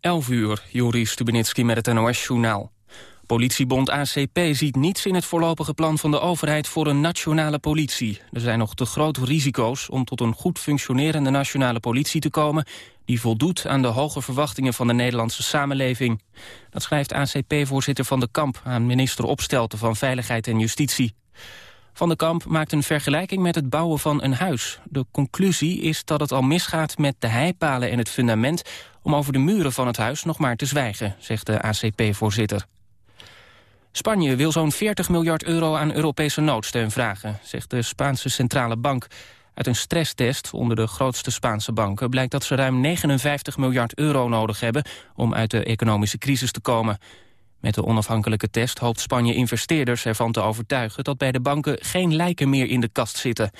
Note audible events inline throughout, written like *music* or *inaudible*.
11 uur, Joris Stubenitski met het NOS-journaal. Politiebond ACP ziet niets in het voorlopige plan van de overheid voor een nationale politie. Er zijn nog te grote risico's om tot een goed functionerende nationale politie te komen... die voldoet aan de hoge verwachtingen van de Nederlandse samenleving. Dat schrijft ACP-voorzitter Van de Kamp aan minister Opstelten van Veiligheid en Justitie. Van de Kamp maakt een vergelijking met het bouwen van een huis. De conclusie is dat het al misgaat met de heipalen en het fundament... om over de muren van het huis nog maar te zwijgen, zegt de ACP-voorzitter. Spanje wil zo'n 40 miljard euro aan Europese noodsteun vragen, zegt de Spaanse Centrale Bank. Uit een stresstest onder de grootste Spaanse banken blijkt dat ze ruim 59 miljard euro nodig hebben om uit de economische crisis te komen. Met de onafhankelijke test hoopt Spanje investeerders ervan te overtuigen dat bij de banken geen lijken meer in de kast zitten.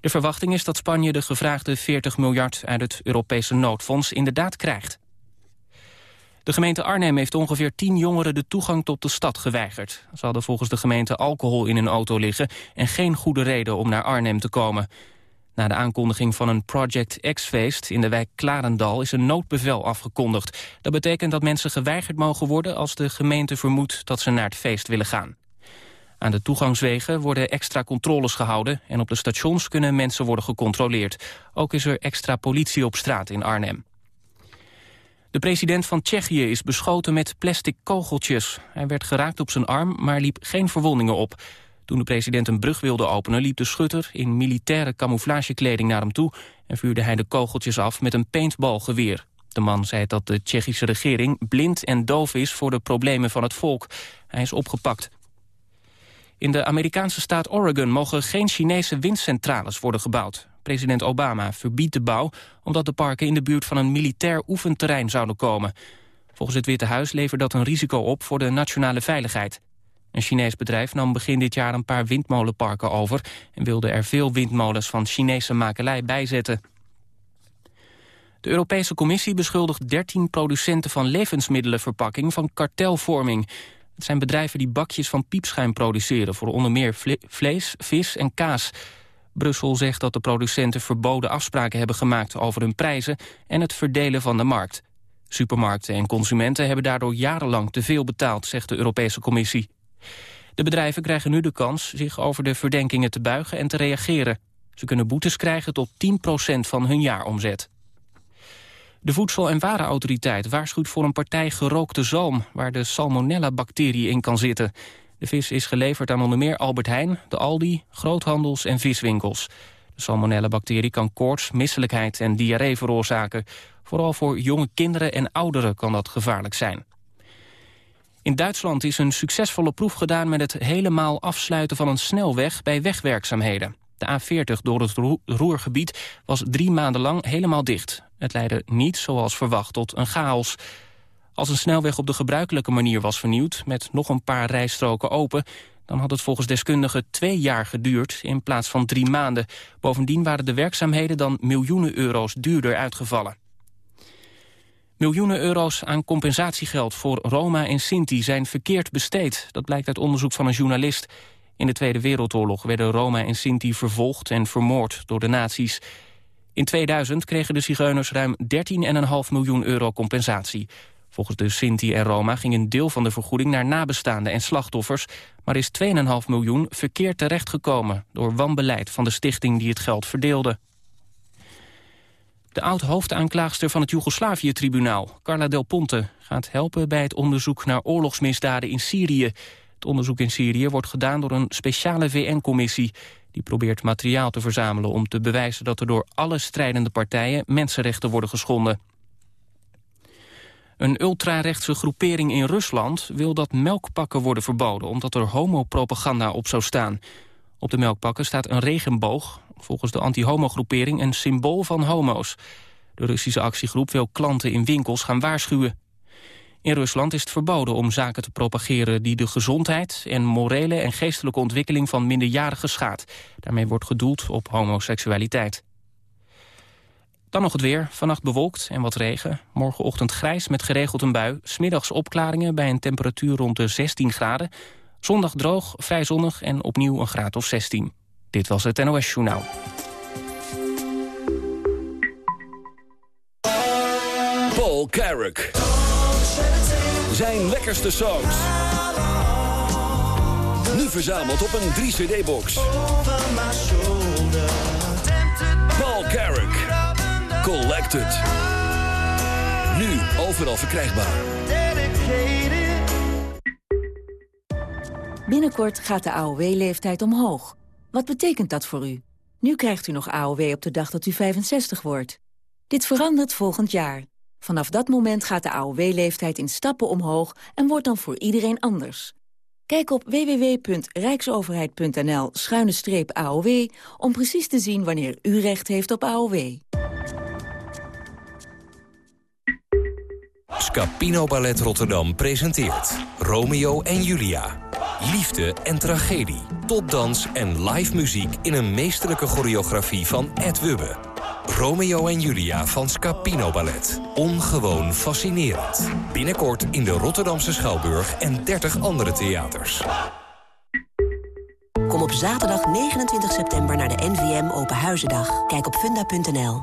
De verwachting is dat Spanje de gevraagde 40 miljard uit het Europese noodfonds inderdaad krijgt. De gemeente Arnhem heeft ongeveer tien jongeren de toegang tot de stad geweigerd. Ze hadden volgens de gemeente alcohol in hun auto liggen... en geen goede reden om naar Arnhem te komen. Na de aankondiging van een Project X-feest in de wijk Klarendal... is een noodbevel afgekondigd. Dat betekent dat mensen geweigerd mogen worden... als de gemeente vermoedt dat ze naar het feest willen gaan. Aan de toegangswegen worden extra controles gehouden... en op de stations kunnen mensen worden gecontroleerd. Ook is er extra politie op straat in Arnhem. De president van Tsjechië is beschoten met plastic kogeltjes. Hij werd geraakt op zijn arm, maar liep geen verwondingen op. Toen de president een brug wilde openen, liep de schutter in militaire camouflagekleding naar hem toe en vuurde hij de kogeltjes af met een paintballgeweer. De man zei dat de Tsjechische regering blind en doof is voor de problemen van het volk. Hij is opgepakt. In de Amerikaanse staat Oregon mogen geen Chinese windcentrales worden gebouwd. President Obama verbiedt de bouw omdat de parken in de buurt van een militair oefenterrein zouden komen. Volgens het Witte Huis levert dat een risico op voor de nationale veiligheid. Een Chinees bedrijf nam begin dit jaar een paar windmolenparken over... en wilde er veel windmolens van Chinese makelij bijzetten. De Europese Commissie beschuldigt 13 producenten van levensmiddelenverpakking van kartelvorming. Het zijn bedrijven die bakjes van piepschuim produceren... voor onder meer vlees, vis en kaas. Brussel zegt dat de producenten verboden afspraken hebben gemaakt... over hun prijzen en het verdelen van de markt. Supermarkten en consumenten hebben daardoor jarenlang te veel betaald... zegt de Europese Commissie. De bedrijven krijgen nu de kans zich over de verdenkingen te buigen en te reageren. Ze kunnen boetes krijgen tot 10% van hun jaaromzet. De Voedsel- en Warenautoriteit waarschuwt voor een partij gerookte zalm... waar de salmonella-bacterie in kan zitten. De vis is geleverd aan onder meer Albert Heijn, de Aldi, groothandels en viswinkels. De salmonella-bacterie kan koorts, misselijkheid en diarree veroorzaken. Vooral voor jonge kinderen en ouderen kan dat gevaarlijk zijn. In Duitsland is een succesvolle proef gedaan met het helemaal afsluiten van een snelweg bij wegwerkzaamheden. De A40 door het Roergebied was drie maanden lang helemaal dicht. Het leidde niet, zoals verwacht, tot een chaos. Als een snelweg op de gebruikelijke manier was vernieuwd... met nog een paar rijstroken open... dan had het volgens deskundigen twee jaar geduurd in plaats van drie maanden. Bovendien waren de werkzaamheden dan miljoenen euro's duurder uitgevallen. Miljoenen euro's aan compensatiegeld voor Roma en Sinti zijn verkeerd besteed. Dat blijkt uit onderzoek van een journalist. In de Tweede Wereldoorlog werden Roma en Sinti vervolgd en vermoord door de nazi's. In 2000 kregen de zigeuners ruim 13,5 miljoen euro compensatie. Volgens de Sinti en Roma ging een deel van de vergoeding naar nabestaanden en slachtoffers, maar is 2,5 miljoen verkeerd terechtgekomen door wanbeleid van de stichting die het geld verdeelde. De oud-hoofdaanklaagster van het Joegoslavië-tribunaal, Carla Del Ponte, gaat helpen bij het onderzoek naar oorlogsmisdaden in Syrië. Het onderzoek in Syrië wordt gedaan door een speciale VN-commissie. Die probeert materiaal te verzamelen om te bewijzen dat er door alle strijdende partijen mensenrechten worden geschonden. Een ultrarechtse groepering in Rusland wil dat melkpakken worden verboden... omdat er homopropaganda op zou staan. Op de melkpakken staat een regenboog. Volgens de anti-homo-groepering een symbool van homo's. De Russische actiegroep wil klanten in winkels gaan waarschuwen. In Rusland is het verboden om zaken te propageren... die de gezondheid en morele en geestelijke ontwikkeling van minderjarigen schaadt. Daarmee wordt gedoeld op homoseksualiteit. Dan nog het weer. Vannacht bewolkt en wat regen. Morgenochtend grijs met geregeld een bui. Smiddags opklaringen bij een temperatuur rond de 16 graden. Zondag droog, vrij zonnig en opnieuw een graad of 16. Dit was het NOS Journaal. Paul Carrick. Zijn lekkerste songs. Nu verzameld op een 3-cd-box. Paul Carrick. Collected. Nu overal verkrijgbaar. Binnenkort gaat de AOW-leeftijd omhoog. Wat betekent dat voor u? Nu krijgt u nog AOW op de dag dat u 65 wordt. Dit verandert volgend jaar. Vanaf dat moment gaat de AOW-leeftijd in stappen omhoog... en wordt dan voor iedereen anders. Kijk op www.rijksoverheid.nl-aow... om precies te zien wanneer u recht heeft op AOW. Scapino Ballet Rotterdam presenteert Romeo en Julia. Liefde en tragedie, topdans en live muziek in een meesterlijke choreografie van Ed Wubbe. Romeo en Julia van Scapino Ballet. Ongewoon fascinerend. Binnenkort in de Rotterdamse Schouwburg en 30 andere theaters. Kom op zaterdag 29 september naar de NVM Open Huizendag. Kijk op funda.nl.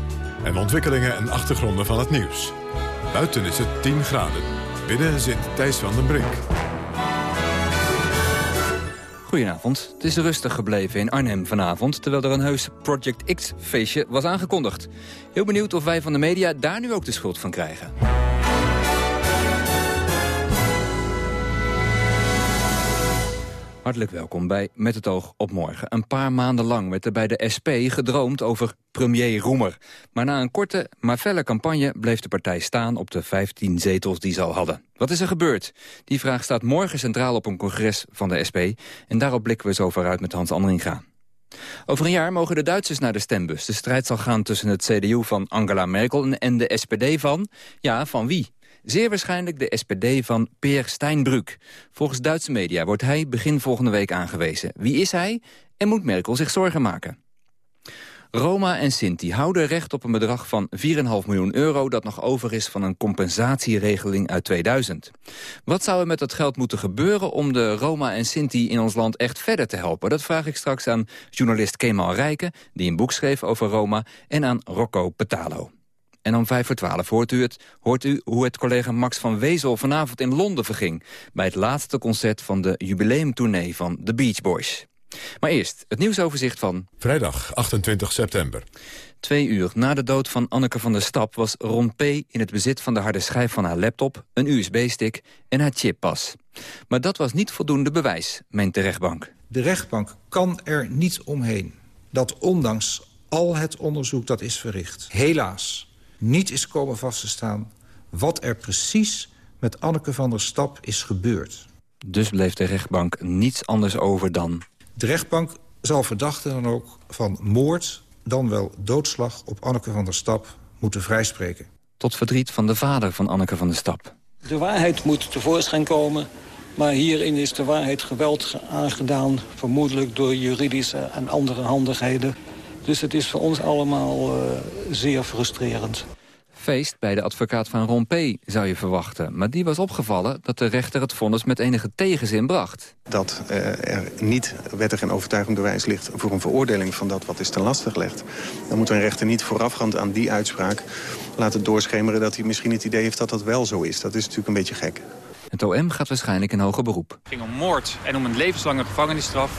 En ontwikkelingen en achtergronden van het nieuws. Buiten is het 10 graden. Binnen zit Thijs van den Brink. Goedenavond. Het is rustig gebleven in Arnhem vanavond... terwijl er een heus Project X-feestje was aangekondigd. Heel benieuwd of wij van de media daar nu ook de schuld van krijgen. Hartelijk welkom bij Met het oog op morgen. Een paar maanden lang werd er bij de SP gedroomd over premier Roemer. Maar na een korte, maar felle campagne bleef de partij staan op de 15 zetels die ze al hadden. Wat is er gebeurd? Die vraag staat morgen centraal op een congres van de SP. En daarop blikken we zo vooruit met Hans Andringa. Over een jaar mogen de Duitsers naar de stembus. De strijd zal gaan tussen het CDU van Angela Merkel en de SPD van... ja, van wie? Zeer waarschijnlijk de SPD van Peer Steinbrück. Volgens Duitse media wordt hij begin volgende week aangewezen. Wie is hij en moet Merkel zich zorgen maken? Roma en Sinti houden recht op een bedrag van 4,5 miljoen euro... dat nog over is van een compensatieregeling uit 2000. Wat zou er met dat geld moeten gebeuren... om de Roma en Sinti in ons land echt verder te helpen? Dat vraag ik straks aan journalist Kemal Rijken... die een boek schreef over Roma... en aan Rocco Petalo. En om vijf voor twaalf hoort u, het, hoort u hoe het collega Max van Wezel vanavond in Londen verging... bij het laatste concert van de jubileumtournee van The Beach Boys. Maar eerst het nieuwsoverzicht van... Vrijdag 28 september. Twee uur na de dood van Anneke van der Stap was Ron P. in het bezit van de harde schijf van haar laptop, een USB-stick en haar chippas. Maar dat was niet voldoende bewijs, meent de rechtbank. De rechtbank kan er niet omheen dat ondanks al het onderzoek dat is verricht... helaas niet is komen vast te staan wat er precies met Anneke van der Stap is gebeurd. Dus bleef de rechtbank niets anders over dan... De rechtbank zal verdachten dan ook van moord... dan wel doodslag op Anneke van der Stap moeten vrijspreken. Tot verdriet van de vader van Anneke van der Stap. De waarheid moet tevoorschijn komen... maar hierin is de waarheid geweld aangedaan... vermoedelijk door juridische en andere handigheden. Dus het is voor ons allemaal uh, zeer frustrerend. Feest bij de advocaat van Rompé zou je verwachten. Maar die was opgevallen dat de rechter het vonnis met enige tegenzin bracht. Dat uh, er niet wettig en overtuigend bewijs ligt voor een veroordeling van dat wat is ten laste gelegd. Dan moet een rechter niet voorafgaand aan die uitspraak laten doorschemeren dat hij misschien het idee heeft dat dat wel zo is. Dat is natuurlijk een beetje gek. Het OM gaat waarschijnlijk in hoger beroep. Het ging om moord en om een levenslange gevangenisstraf.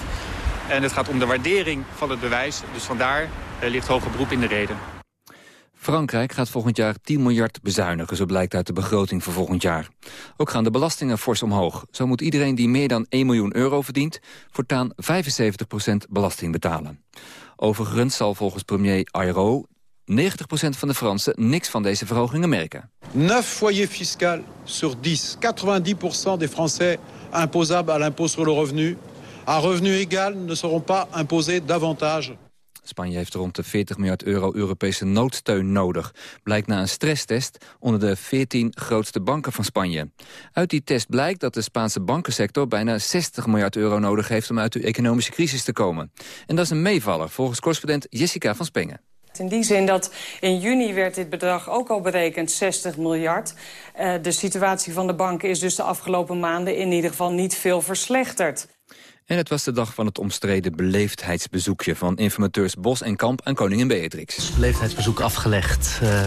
En het gaat om de waardering van het bewijs. Dus vandaar uh, ligt hoger beroep in de reden. Frankrijk gaat volgend jaar 10 miljard bezuinigen, zo blijkt uit de begroting voor volgend jaar. Ook gaan de belastingen fors omhoog. Zo moet iedereen die meer dan 1 miljoen euro verdient, voortaan 75% belasting betalen. Overigens zal volgens premier Ayrault 90% van de Fransen niks van deze verhogingen merken. 9 foyers fiscaux sur 10, 90% des Français imposables à l'impôt sur le revenu à revenu égal ne seront pas imposés davantage. Spanje heeft rond de 40 miljard euro Europese noodsteun nodig. Blijkt na een stresstest onder de 14 grootste banken van Spanje. Uit die test blijkt dat de Spaanse bankensector bijna 60 miljard euro nodig heeft om uit de economische crisis te komen. En dat is een meevaller, volgens correspondent Jessica van Spengen. In die zin dat in juni werd dit bedrag ook al berekend 60 miljard. Uh, de situatie van de banken is dus de afgelopen maanden in ieder geval niet veel verslechterd. En het was de dag van het omstreden beleefdheidsbezoekje... van informateurs Bos en Kamp aan koningin Beatrix. Beleefdheidsbezoek afgelegd uh,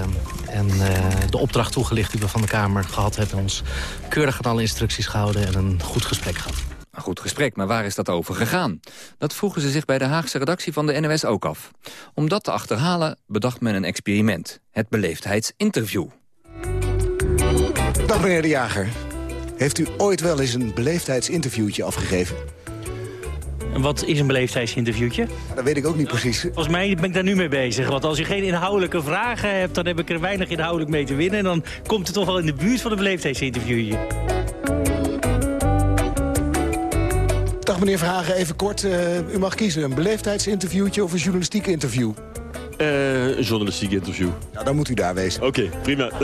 en uh, de opdracht toegelicht die we van de Kamer gehad hebben. Ons keurig aan alle instructies gehouden en een goed gesprek gehad. Een goed gesprek, maar waar is dat over gegaan? Dat vroegen ze zich bij de Haagse redactie van de NOS ook af. Om dat te achterhalen bedacht men een experiment. Het beleefdheidsinterview. Dag meneer de Jager. Heeft u ooit wel eens een beleefdheidsinterviewtje afgegeven? En wat is een beleefdheidsinterviewtje? dat weet ik ook niet precies. Volgens mij ben ik daar nu mee bezig. Want als je geen inhoudelijke vragen hebt, dan heb ik er weinig inhoudelijk mee te winnen. En dan komt het toch wel in de buurt van een beleefdheidsinterviewtje. Dag meneer Verhagen, even kort. Uh, u mag kiezen, een beleefdheidsinterviewtje of een journalistiek interview? Uh, een journalistiek interview. Nou, dan moet u daar wezen. Oké, okay, prima. *laughs*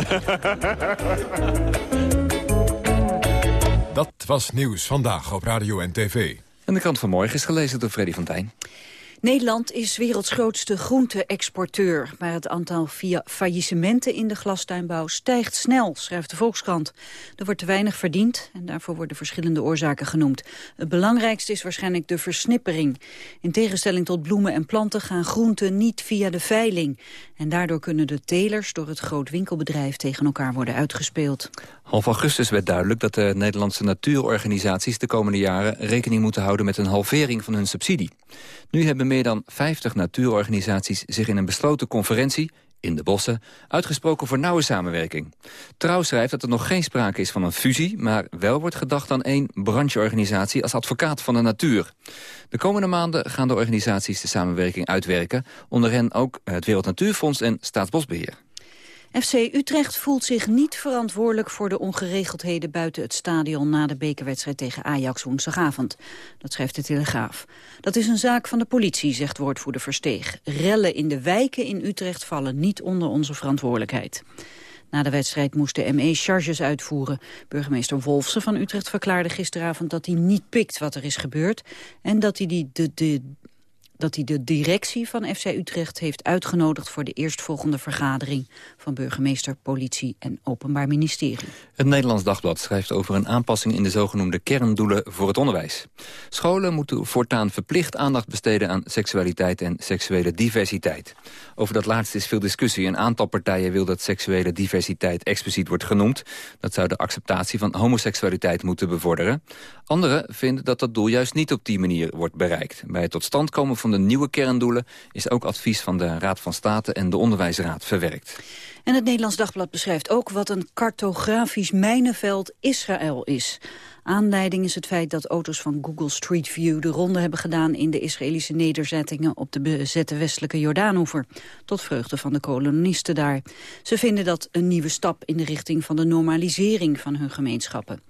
Dat was Nieuws Vandaag op Radio en TV. En de krant van morgen is gelezen door Freddy van Tijn. Nederland is werelds grootste groente-exporteur. Maar het aantal via faillissementen in de glastuinbouw stijgt snel, schrijft de Volkskrant. Er wordt te weinig verdiend en daarvoor worden verschillende oorzaken genoemd. Het belangrijkste is waarschijnlijk de versnippering. In tegenstelling tot bloemen en planten gaan groenten niet via de veiling. En daardoor kunnen de telers door het groot winkelbedrijf tegen elkaar worden uitgespeeld. Half augustus werd duidelijk dat de Nederlandse natuurorganisaties de komende jaren rekening moeten houden met een halvering van hun subsidie. Nu hebben meer dan 50 natuurorganisaties zich in een besloten conferentie in de bossen, uitgesproken voor nauwe samenwerking. Trouw schrijft dat er nog geen sprake is van een fusie... maar wel wordt gedacht aan één brancheorganisatie als advocaat van de natuur. De komende maanden gaan de organisaties de samenwerking uitwerken... onder hen ook het Wereld Natuurfonds en Staatsbosbeheer. FC Utrecht voelt zich niet verantwoordelijk voor de ongeregeldheden buiten het stadion na de bekerwedstrijd tegen Ajax woensdagavond. Dat schrijft de Telegraaf. Dat is een zaak van de politie, zegt woordvoerder Versteeg. Rellen in de wijken in Utrecht vallen niet onder onze verantwoordelijkheid. Na de wedstrijd moest de ME charges uitvoeren. Burgemeester Wolfsen van Utrecht verklaarde gisteravond dat hij niet pikt wat er is gebeurd... en dat hij die, de, de, dat hij de directie van FC Utrecht heeft uitgenodigd... voor de eerstvolgende vergadering van burgemeester, politie en openbaar ministerie. Het Nederlands Dagblad schrijft over een aanpassing in de zogenoemde kerndoelen voor het onderwijs. Scholen moeten voortaan verplicht aandacht besteden aan seksualiteit en seksuele diversiteit. Over dat laatste is veel discussie. Een aantal partijen wil dat seksuele diversiteit expliciet wordt genoemd. Dat zou de acceptatie van homoseksualiteit moeten bevorderen. Anderen vinden dat dat doel juist niet op die manier wordt bereikt. Bij het tot stand komen van de nieuwe kerndoelen... is ook advies van de Raad van State en de Onderwijsraad verwerkt. En het Nederlands Dagblad beschrijft ook wat een cartografisch mijnenveld Israël is. Aanleiding is het feit dat auto's van Google Street View de ronde hebben gedaan in de Israëlische nederzettingen op de bezette westelijke Jordaanoever. Tot vreugde van de kolonisten daar. Ze vinden dat een nieuwe stap in de richting van de normalisering van hun gemeenschappen.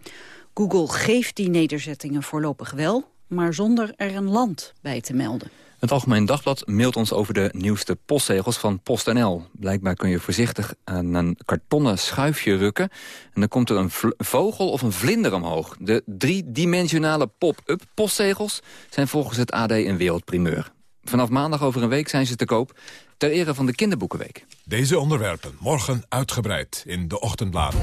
Google geeft die nederzettingen voorlopig wel, maar zonder er een land bij te melden. Het Algemeen Dagblad mailt ons over de nieuwste postzegels van PostNL. Blijkbaar kun je voorzichtig aan een kartonnen schuifje rukken... en dan komt er een vogel of een vlinder omhoog. De driedimensionale pop-up postzegels zijn volgens het AD een wereldprimeur. Vanaf maandag over een week zijn ze te koop ter ere van de Kinderboekenweek. Deze onderwerpen morgen uitgebreid in de ochtendbladen.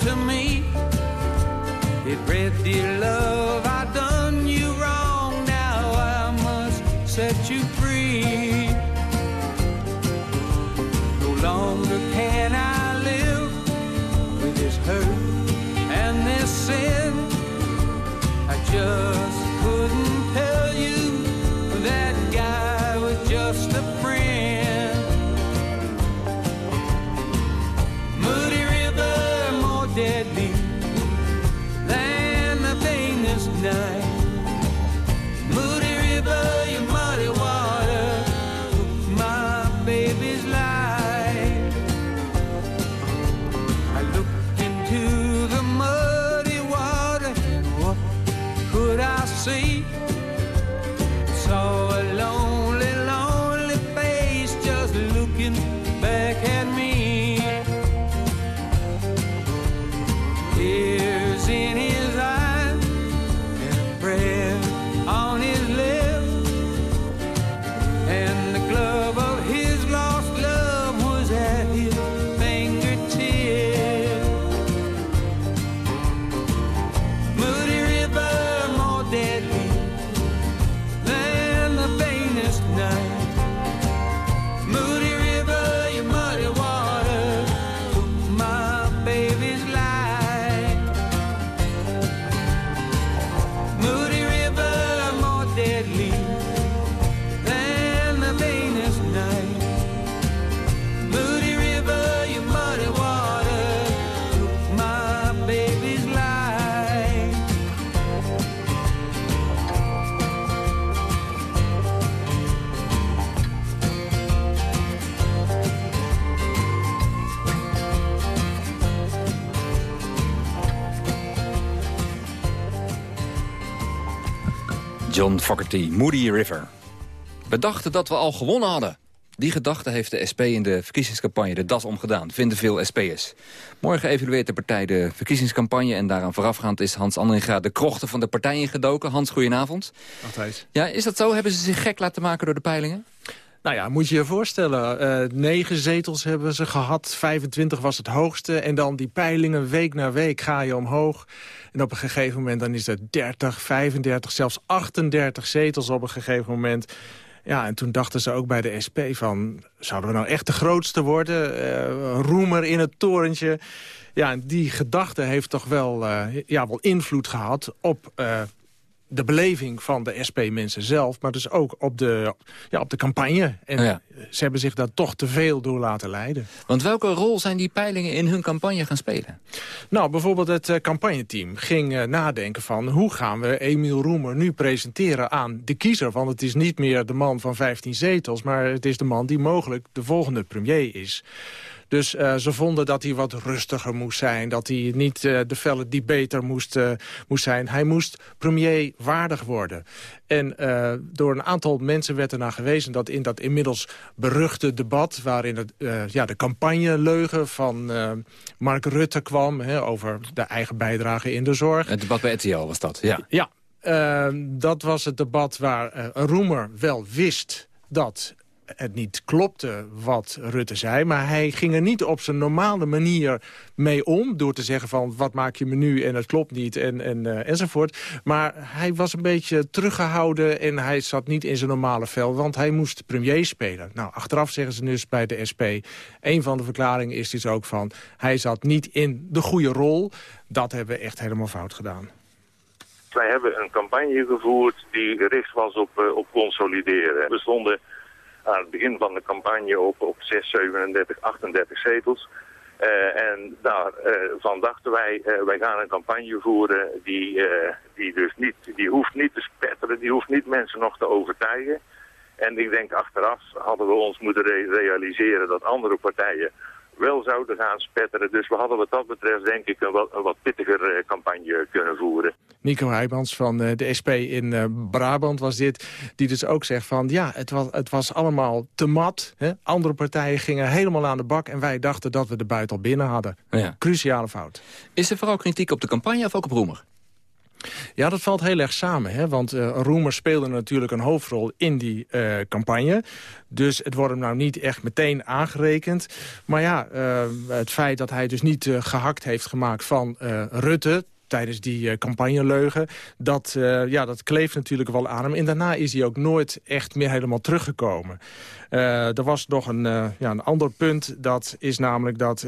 To me. It read, Dear love, I done you wrong. Now I must set you free. John Fogerty, Moody River. We dachten dat we al gewonnen hadden. Die gedachte heeft de SP in de verkiezingscampagne de das omgedaan, vinden veel SP'ers. Morgen evalueert de partij de verkiezingscampagne... en daaraan voorafgaand is Hans Andringa de krochten van de partij ingedoken. Hans, goedenavond. Altijd. Ja, is dat zo? Hebben ze zich gek laten maken door de peilingen? Nou ja, moet je je voorstellen. eh, negen zetels hebben ze gehad, 25 was het hoogste. En dan die peilingen, week na week ga je omhoog. En op een gegeven moment dan is het 30, 35, zelfs 38 zetels op een gegeven moment. Ja, en toen dachten ze ook bij de SP van... zouden we nou echt de grootste worden? Eh, roemer in het torentje. Ja, en die gedachte heeft toch wel, eh, ja, wel invloed gehad op... eh, de beleving van de SP-mensen zelf, maar dus ook op de, ja, op de campagne. En Ja. ze hebben zich daar toch te veel door laten leiden. Want welke rol zijn die peilingen in hun campagne gaan spelen? Nou, bijvoorbeeld het eh, campagneteam ging eh, nadenken van... hoe gaan we Emiel Roemer nu presenteren aan de kiezer? Want het is niet meer de man van 15 zetels... maar het is de man die mogelijk de volgende premier is. Dus eh, ze vonden dat hij wat rustiger moest zijn. Dat hij niet eh, de felle debater moest, eh, moest zijn. Hij moest premier waardig worden. En door een aantal mensen werd er naar gewezen... dat in dat inmiddels beruchte debat... waarin het, ja, de campagneleugen van Mark Rutte kwam... Hè, over de eigen bijdrage in de zorg. Het debat bij RTL was dat, ja. Ja, dat was het debat waar eh, Roemer wel wist dat het niet klopte wat Rutte zei. Maar hij ging er niet op zijn normale manier mee om... door te zeggen van wat maak je me nu en het klopt niet en, en, eh, enzovoort. Maar hij was een beetje teruggehouden en hij zat niet in zijn normale vel... want hij moest premier spelen. Nou, achteraf zeggen ze dus bij de SP... een van de verklaringen is dus ook van... hij zat niet in de goede rol. Dat hebben we echt helemaal fout gedaan. Wij hebben een campagne gevoerd die gericht was op, eh, op consolideren. We stonden aan het begin van de campagne op, op 6, 37, 38 zetels. Eh, en daarvan dachten wij, eh, wij gaan een campagne voeren die, eh, die dus niet, die hoeft niet te spetteren, die hoeft niet mensen nog te overtuigen. En ik denk achteraf hadden we ons moeten re- realiseren dat andere partijen wel zouden gaan spetteren. Dus we hadden wat dat betreft denk ik een wat, een wat pittiger eh, campagne kunnen voeren. Nico Heijmans van eh, de SP in eh, Brabant was dit. Die dus ook zegt van ja, het was, het was allemaal te mat. Hè? Andere partijen gingen helemaal aan de bak. En wij dachten dat we de buit al binnen hadden. Ja. Cruciale fout. Is er vooral kritiek op de campagne of ook op Roemer? Ja, dat valt heel erg samen. Hè? Want uh, Roemer speelde natuurlijk een hoofdrol in die uh, campagne. Dus het wordt hem nou niet echt meteen aangerekend. Maar ja, uh, het feit dat hij dus niet gehakt heeft gemaakt van Rutte tijdens die uh, campagneleugen. Dat, uh, ja, dat kleeft natuurlijk wel aan hem. En daarna is hij ook nooit echt meer helemaal teruggekomen. Uh, er was nog een, ja, een ander punt. Dat is namelijk dat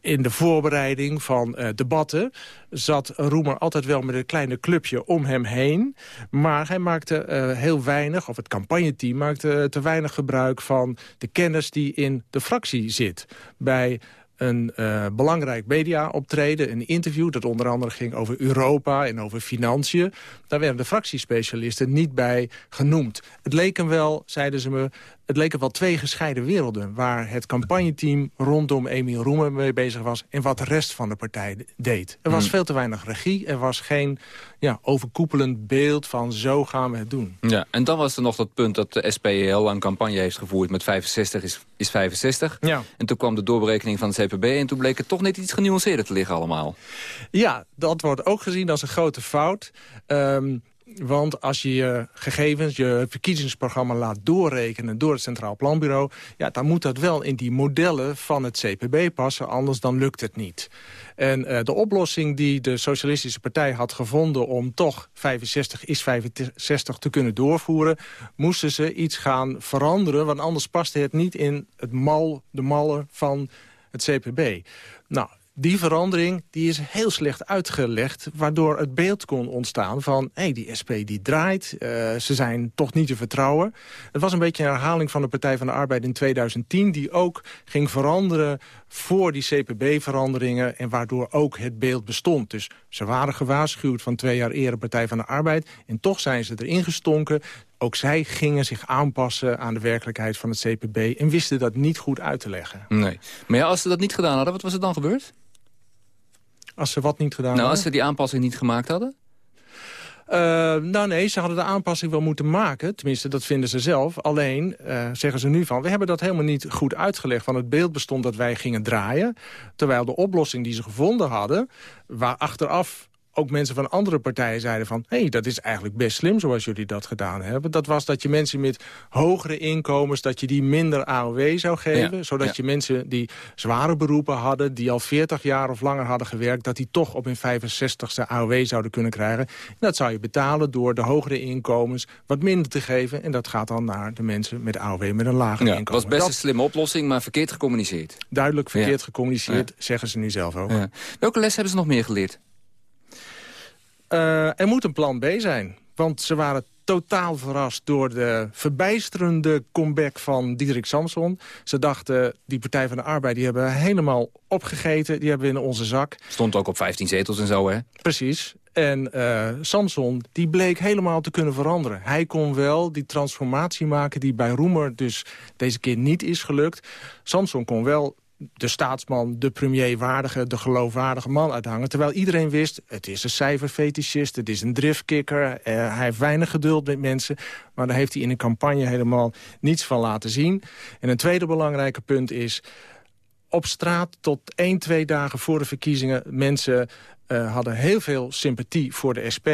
in de voorbereiding van debatten... zat Roemer altijd wel met een kleine clubje om hem heen. Maar hij maakte heel weinig, of het campagneteam maakte te weinig gebruik... van de kennis die in de fractie zit. Bij een uh, belangrijk media-optreden, een interview... dat onder andere ging over Europa en over financiën. Daar werden de fractiespecialisten niet bij genoemd. Het leek hem wel, zeiden ze me, het leken wel twee gescheiden werelden... waar het campagneteam rondom Emiel Roemer mee bezig was... en wat de rest van de partij deed. Er was hmm. veel te weinig regie. Er was geen ja, overkoepelend beeld van zo gaan we het doen. Ja, en dan was er nog dat punt dat de SP heel lang campagne heeft gevoerd... met 65 is, is 65. Ja. En toen kwam de doorberekening van het CPB... en toen bleek het toch net iets genuanceerder te liggen allemaal. Ja, dat wordt ook gezien als een grote fout... Um, want als je je gegevens, je verkiezingsprogramma laat doorrekenen door het Centraal Planbureau... Ja, dan moet dat wel in die modellen van het CPB passen, anders dan lukt het niet. En uh, de oplossing die de Socialistische Partij had gevonden om toch 65 is 65 te kunnen doorvoeren... moesten ze iets gaan veranderen, want anders paste het niet in het mal, de mallen van het CPB. Nou, die verandering die is heel slecht uitgelegd... waardoor het beeld kon ontstaan van... hé, die SP die draait, uh, ze zijn toch niet te vertrouwen. Het was een beetje een herhaling van de Partij van de Arbeid in 2010... die ook ging veranderen voor die CPB-veranderingen... en waardoor ook het beeld bestond. Dus ze waren gewaarschuwd van twee jaar eerder Partij van de Arbeid... en toch zijn ze erin gestonken. Ook zij gingen zich aanpassen aan de werkelijkheid van het CPB... en wisten dat niet goed uit te leggen. Nee. Maar ja, als ze dat niet gedaan hadden, wat was er dan gebeurd? Als ze wat niet gedaan nou, hadden? als ze die aanpassing niet gemaakt hadden? Uh, nou nee, ze hadden de aanpassing wel moeten maken. Tenminste, dat vinden ze zelf. Alleen uh, zeggen ze nu van, we hebben dat helemaal niet goed uitgelegd. Van het beeld bestond dat wij gingen draaien. Terwijl de oplossing die ze gevonden hadden... waar achteraf ook mensen van andere partijen zeiden van... hé, hey, dat is eigenlijk best slim zoals jullie dat gedaan hebben. Dat was dat je mensen met hogere inkomens... dat je die minder AOW zou geven. zodat je mensen die zware beroepen hadden... die al 40 jaar of langer hadden gewerkt... dat die toch op hun 65ste AOW zouden kunnen krijgen. En dat zou je betalen door de hogere inkomens wat minder te geven. En dat gaat dan naar de mensen met AOW met een lager inkomen. Dat was best een slimme oplossing, maar verkeerd gecommuniceerd. Duidelijk verkeerd gecommuniceerd, zeggen ze nu zelf ook. Welke les hebben ze nog meer geleerd? Uh, er moet een plan B zijn. Want ze waren totaal verrast door de verbijsterende comeback van Diederik Samson. Ze dachten, die Partij van de Arbeid, die hebben helemaal opgegeten. Die hebben we in onze zak. Stond ook op 15 zetels en zo, hè? Precies. En uh, Samson, die bleek helemaal te kunnen veranderen. Hij kon wel die transformatie maken die bij Roemer dus deze keer niet is gelukt. Samson kon wel de staatsman, de premier waardige, de geloofwaardige man uithangen. Terwijl iedereen wist, het is een cijferfetischist, het is een driftkikker. Uh, hij heeft weinig geduld met mensen. Maar daar heeft hij in een campagne helemaal niets van laten zien. En een tweede belangrijke punt is op straat tot één, twee dagen voor de verkiezingen... mensen uh, hadden heel veel sympathie voor de SP.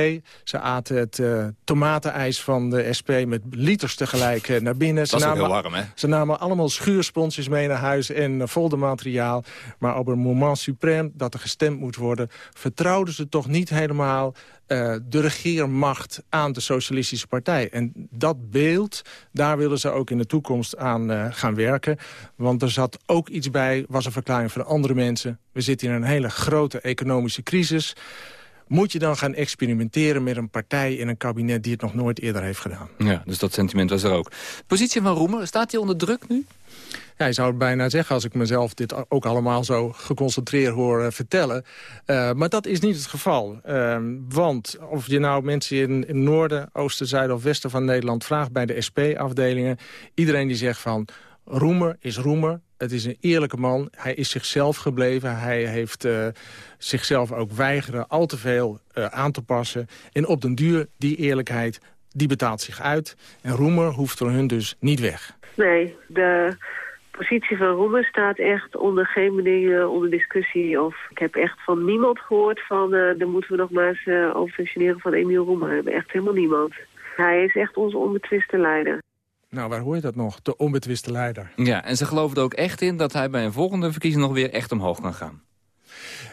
Ze aten het uh, tomatenijs van de SP met liters tegelijk uh, naar binnen. Dat ze namen, heel warm, hè? Ze namen allemaal schuursponsjes mee naar huis en foldermateriaal. Maar op een moment suprem dat er gestemd moet worden... vertrouwden ze toch niet helemaal uh, de regeermacht aan de Socialistische Partij. En dat beeld, daar willen ze ook in de toekomst aan uh, gaan werken. Want er zat ook iets bij, was een verklaring van andere mensen. We zitten in een hele grote economische crisis. Moet je dan gaan experimenteren met een partij in een kabinet... die het nog nooit eerder heeft gedaan? Ja, dus dat sentiment was er ook. Positie van Roemer, staat hij onder druk nu? Ja, zou het bijna zeggen als ik mezelf dit ook allemaal zo geconcentreerd hoor uh, vertellen. Uh, maar dat is niet het geval. Uh, want of je nou mensen in, in noorden, oosten, zuiden of westen van Nederland vraagt bij de SP-afdelingen. Iedereen die zegt van Roemer is Roemer. Het is een eerlijke man. Hij is zichzelf gebleven. Hij heeft uh, zichzelf ook weigeren al te veel aan te passen. En op den duur, die eerlijkheid, die betaalt zich uit. En Roemer hoeft voor hun dus niet weg. Nee, de positie van Roemer staat echt onder geen manier onder discussie. Of ik heb echt van niemand gehoord van... Uh, dan moeten we nog maar eens uh, over functioneren van Emiel Roemer. We hebben echt helemaal niemand. Hij is echt onze onbetwiste leider. Nou, waar hoor je dat nog? De onbetwiste leider. Ja, en ze geloven er ook echt in dat hij bij een volgende verkiezing nog weer echt omhoog kan gaan.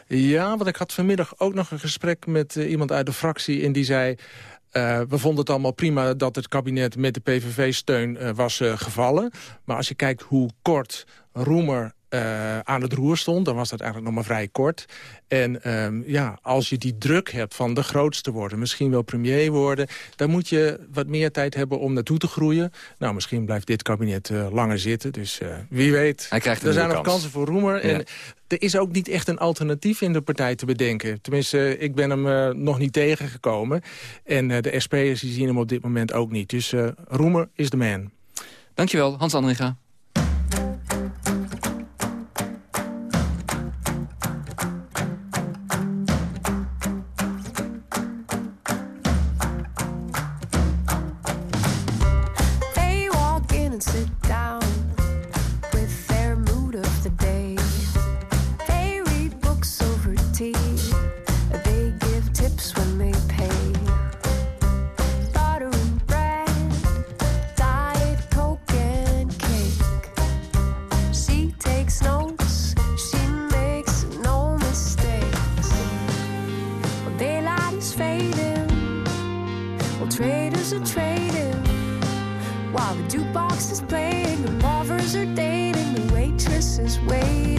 Ja, want ik had vanmiddag ook nog een gesprek met uh, iemand uit de fractie... en die zei, uh, we vonden het allemaal prima dat het kabinet met de PVV-steun uh, was gevallen. Maar als je kijkt hoe kort Roemer uh, aan het roer stond, dan was dat eigenlijk nog maar vrij kort. En um, ja, als je die druk hebt van de grootste worden, misschien wel premier worden... dan moet je wat meer tijd hebben om naartoe te groeien. Nou, misschien blijft dit kabinet uh, langer zitten, dus uh, wie weet. Hij krijgt er zijn nog kans. kansen voor Roemer. Ja. En er is ook niet echt een alternatief in de partij te bedenken. Tenminste, ik ben hem nog niet tegengekomen. En de SP'ers zien hem op dit moment ook niet. Dus Roemer is de man. Dankjewel, Hans Andringa. are trading while the jukebox is playing, the lovers are dating, the waitress is waiting.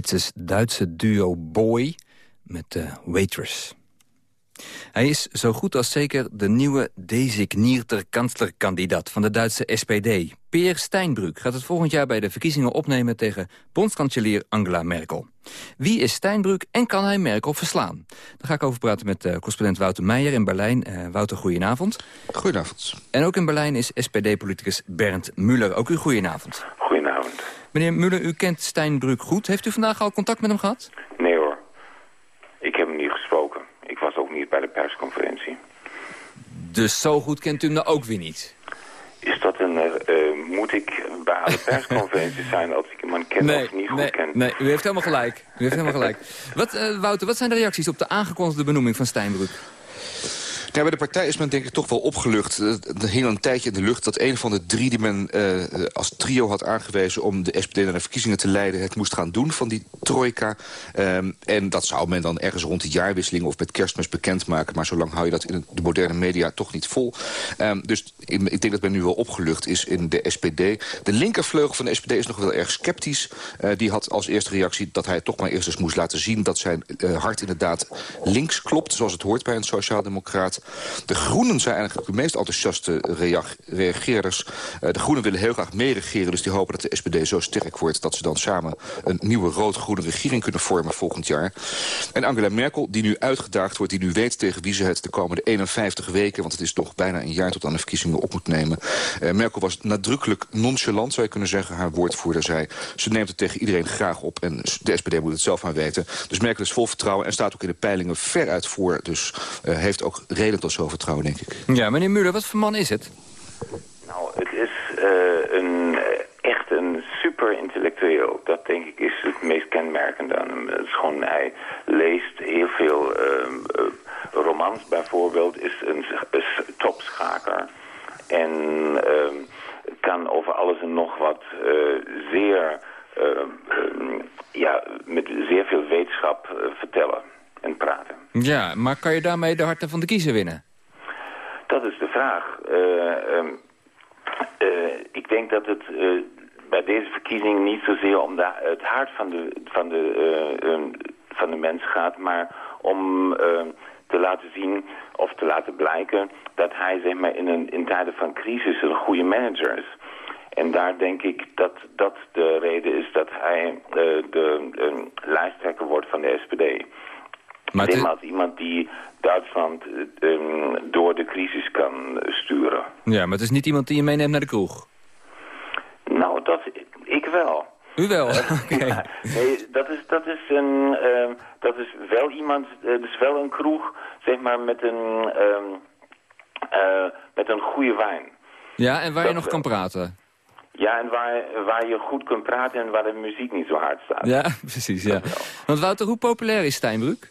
Zwitsers-Duitse duo Boy met de Waitress. Hij is zo goed als zeker de nieuwe designeerder kanslerkandidaat van de Duitse SPD. Peer Steinbrück gaat het volgend jaar bij de verkiezingen opnemen tegen bondskanselier Angela Merkel. Wie is Steinbrück en kan hij Merkel verslaan? Daar ga ik over praten met uh, correspondent Wouter Meijer in Berlijn. Uh, Wouter, goedenavond. Goedenavond. En ook in Berlijn is SPD-politicus Bernd Muller. Ook u goedenavond. Goedenavond. Meneer Muller, u kent Steinbrück goed. Heeft u vandaag al contact met hem gehad? Nee hoor. Ik heb hem niet gesproken. Ik was ook niet bij de persconferentie. Dus zo goed kent u hem dan ook weer niet? Is dat een... Uh, moet ik bij alle *laughs* persconferenties zijn als ik iemand ken Nee, of niet goed nee, ken. nee, u heeft helemaal gelijk. U heeft helemaal gelijk. Wat, eh, Wouter, wat zijn de reacties op de aangekondigde benoeming van Steinbrück? Ja, bij de partij is men denk ik toch wel opgelucht. Eh, Er hing een tijdje in de lucht dat een van de drie die men eh, als trio had aangewezen... om de SPD naar de verkiezingen te leiden, het moest gaan doen van die trojka. Ehm, en dat zou men dan ergens rond de jaarwisseling of met kerstmis bekendmaken. Maar zolang hou je dat in de moderne media toch niet vol. Ehm, dus ik, denk dat men nu wel opgelucht is in de SPD. De linkervleugel van de SPD is nog wel erg sceptisch. Eh, die had als eerste reactie dat hij toch maar eerst eens moest laten zien... dat zijn hart inderdaad links klopt, zoals het hoort bij een sociaaldemocraat. De Groenen zijn eigenlijk de meest enthousiaste reag- reageerders. Eh, de Groenen willen heel graag meeregeren, dus die hopen dat de SPD zo sterk wordt... dat ze dan samen een nieuwe rood-groene regering kunnen vormen volgend jaar. En Angela Merkel, die nu uitgedaagd wordt, die nu weet tegen wie ze het de komende 51 weken... want het is nog bijna een jaar tot aan de verkiezingen op moet nemen. Eh, Merkel was nadrukkelijk nonchalant, zou je kunnen zeggen. Haar woordvoerder zei, ze neemt het tegen iedereen graag op... en de SPD moet het zelf maar weten. Dus Merkel is vol vertrouwen en staat ook in de peilingen ver uit voor. Dus eh, heeft ook reden tot zo vertrouwen, denk ik. Ja, meneer Muller, wat voor man is het? Nou, het is eh, een, eh, echt een super intellectueel. Dat denk ik is het meest kenmerkende aan hem. Het is gewoon, hij leest heel veel ehm, eh, romans bijvoorbeeld, is een is topschaker. En ehm, kan over alles en nog wat eh, zeer, ehm, ja, met zeer veel wetenschap vertellen en praten. Ja, maar kan je daarmee de harten van de kiezer winnen? Dat is de vraag. Eh, ehm, eh, ik denk dat het eh, bij deze verkiezing niet zozeer om de, het hart van de, van, de, eh, ehm, van de mens gaat, maar om ehm, te laten zien of te laten blijken dat hij zeg maar, in, een, in tijden van crisis een goede manager is. En daar denk ik dat dat de reden is dat hij de lijsttrekker wordt van de SPD. Maar als iemand die Duitsland eh, ehm, door de crisis kan eh, sturen. Ja, maar het is niet iemand die je meeneemt naar de kroeg. Nou, dat, ik wel. U wel? *laughs* Oké. Nee, dat is, dat is, een, ehm, dat is wel iemand, uh, dus wel een kroeg, zeg maar, met een, ehm, eh, met een goede wijn. Ja, en waar je nog kan praten. Ja, en waar, waar je goed kunt praten en waar de muziek niet zo hard staat. Ja, *laughs* precies, ja. Want Wouter, hoe populair is Steinbrück?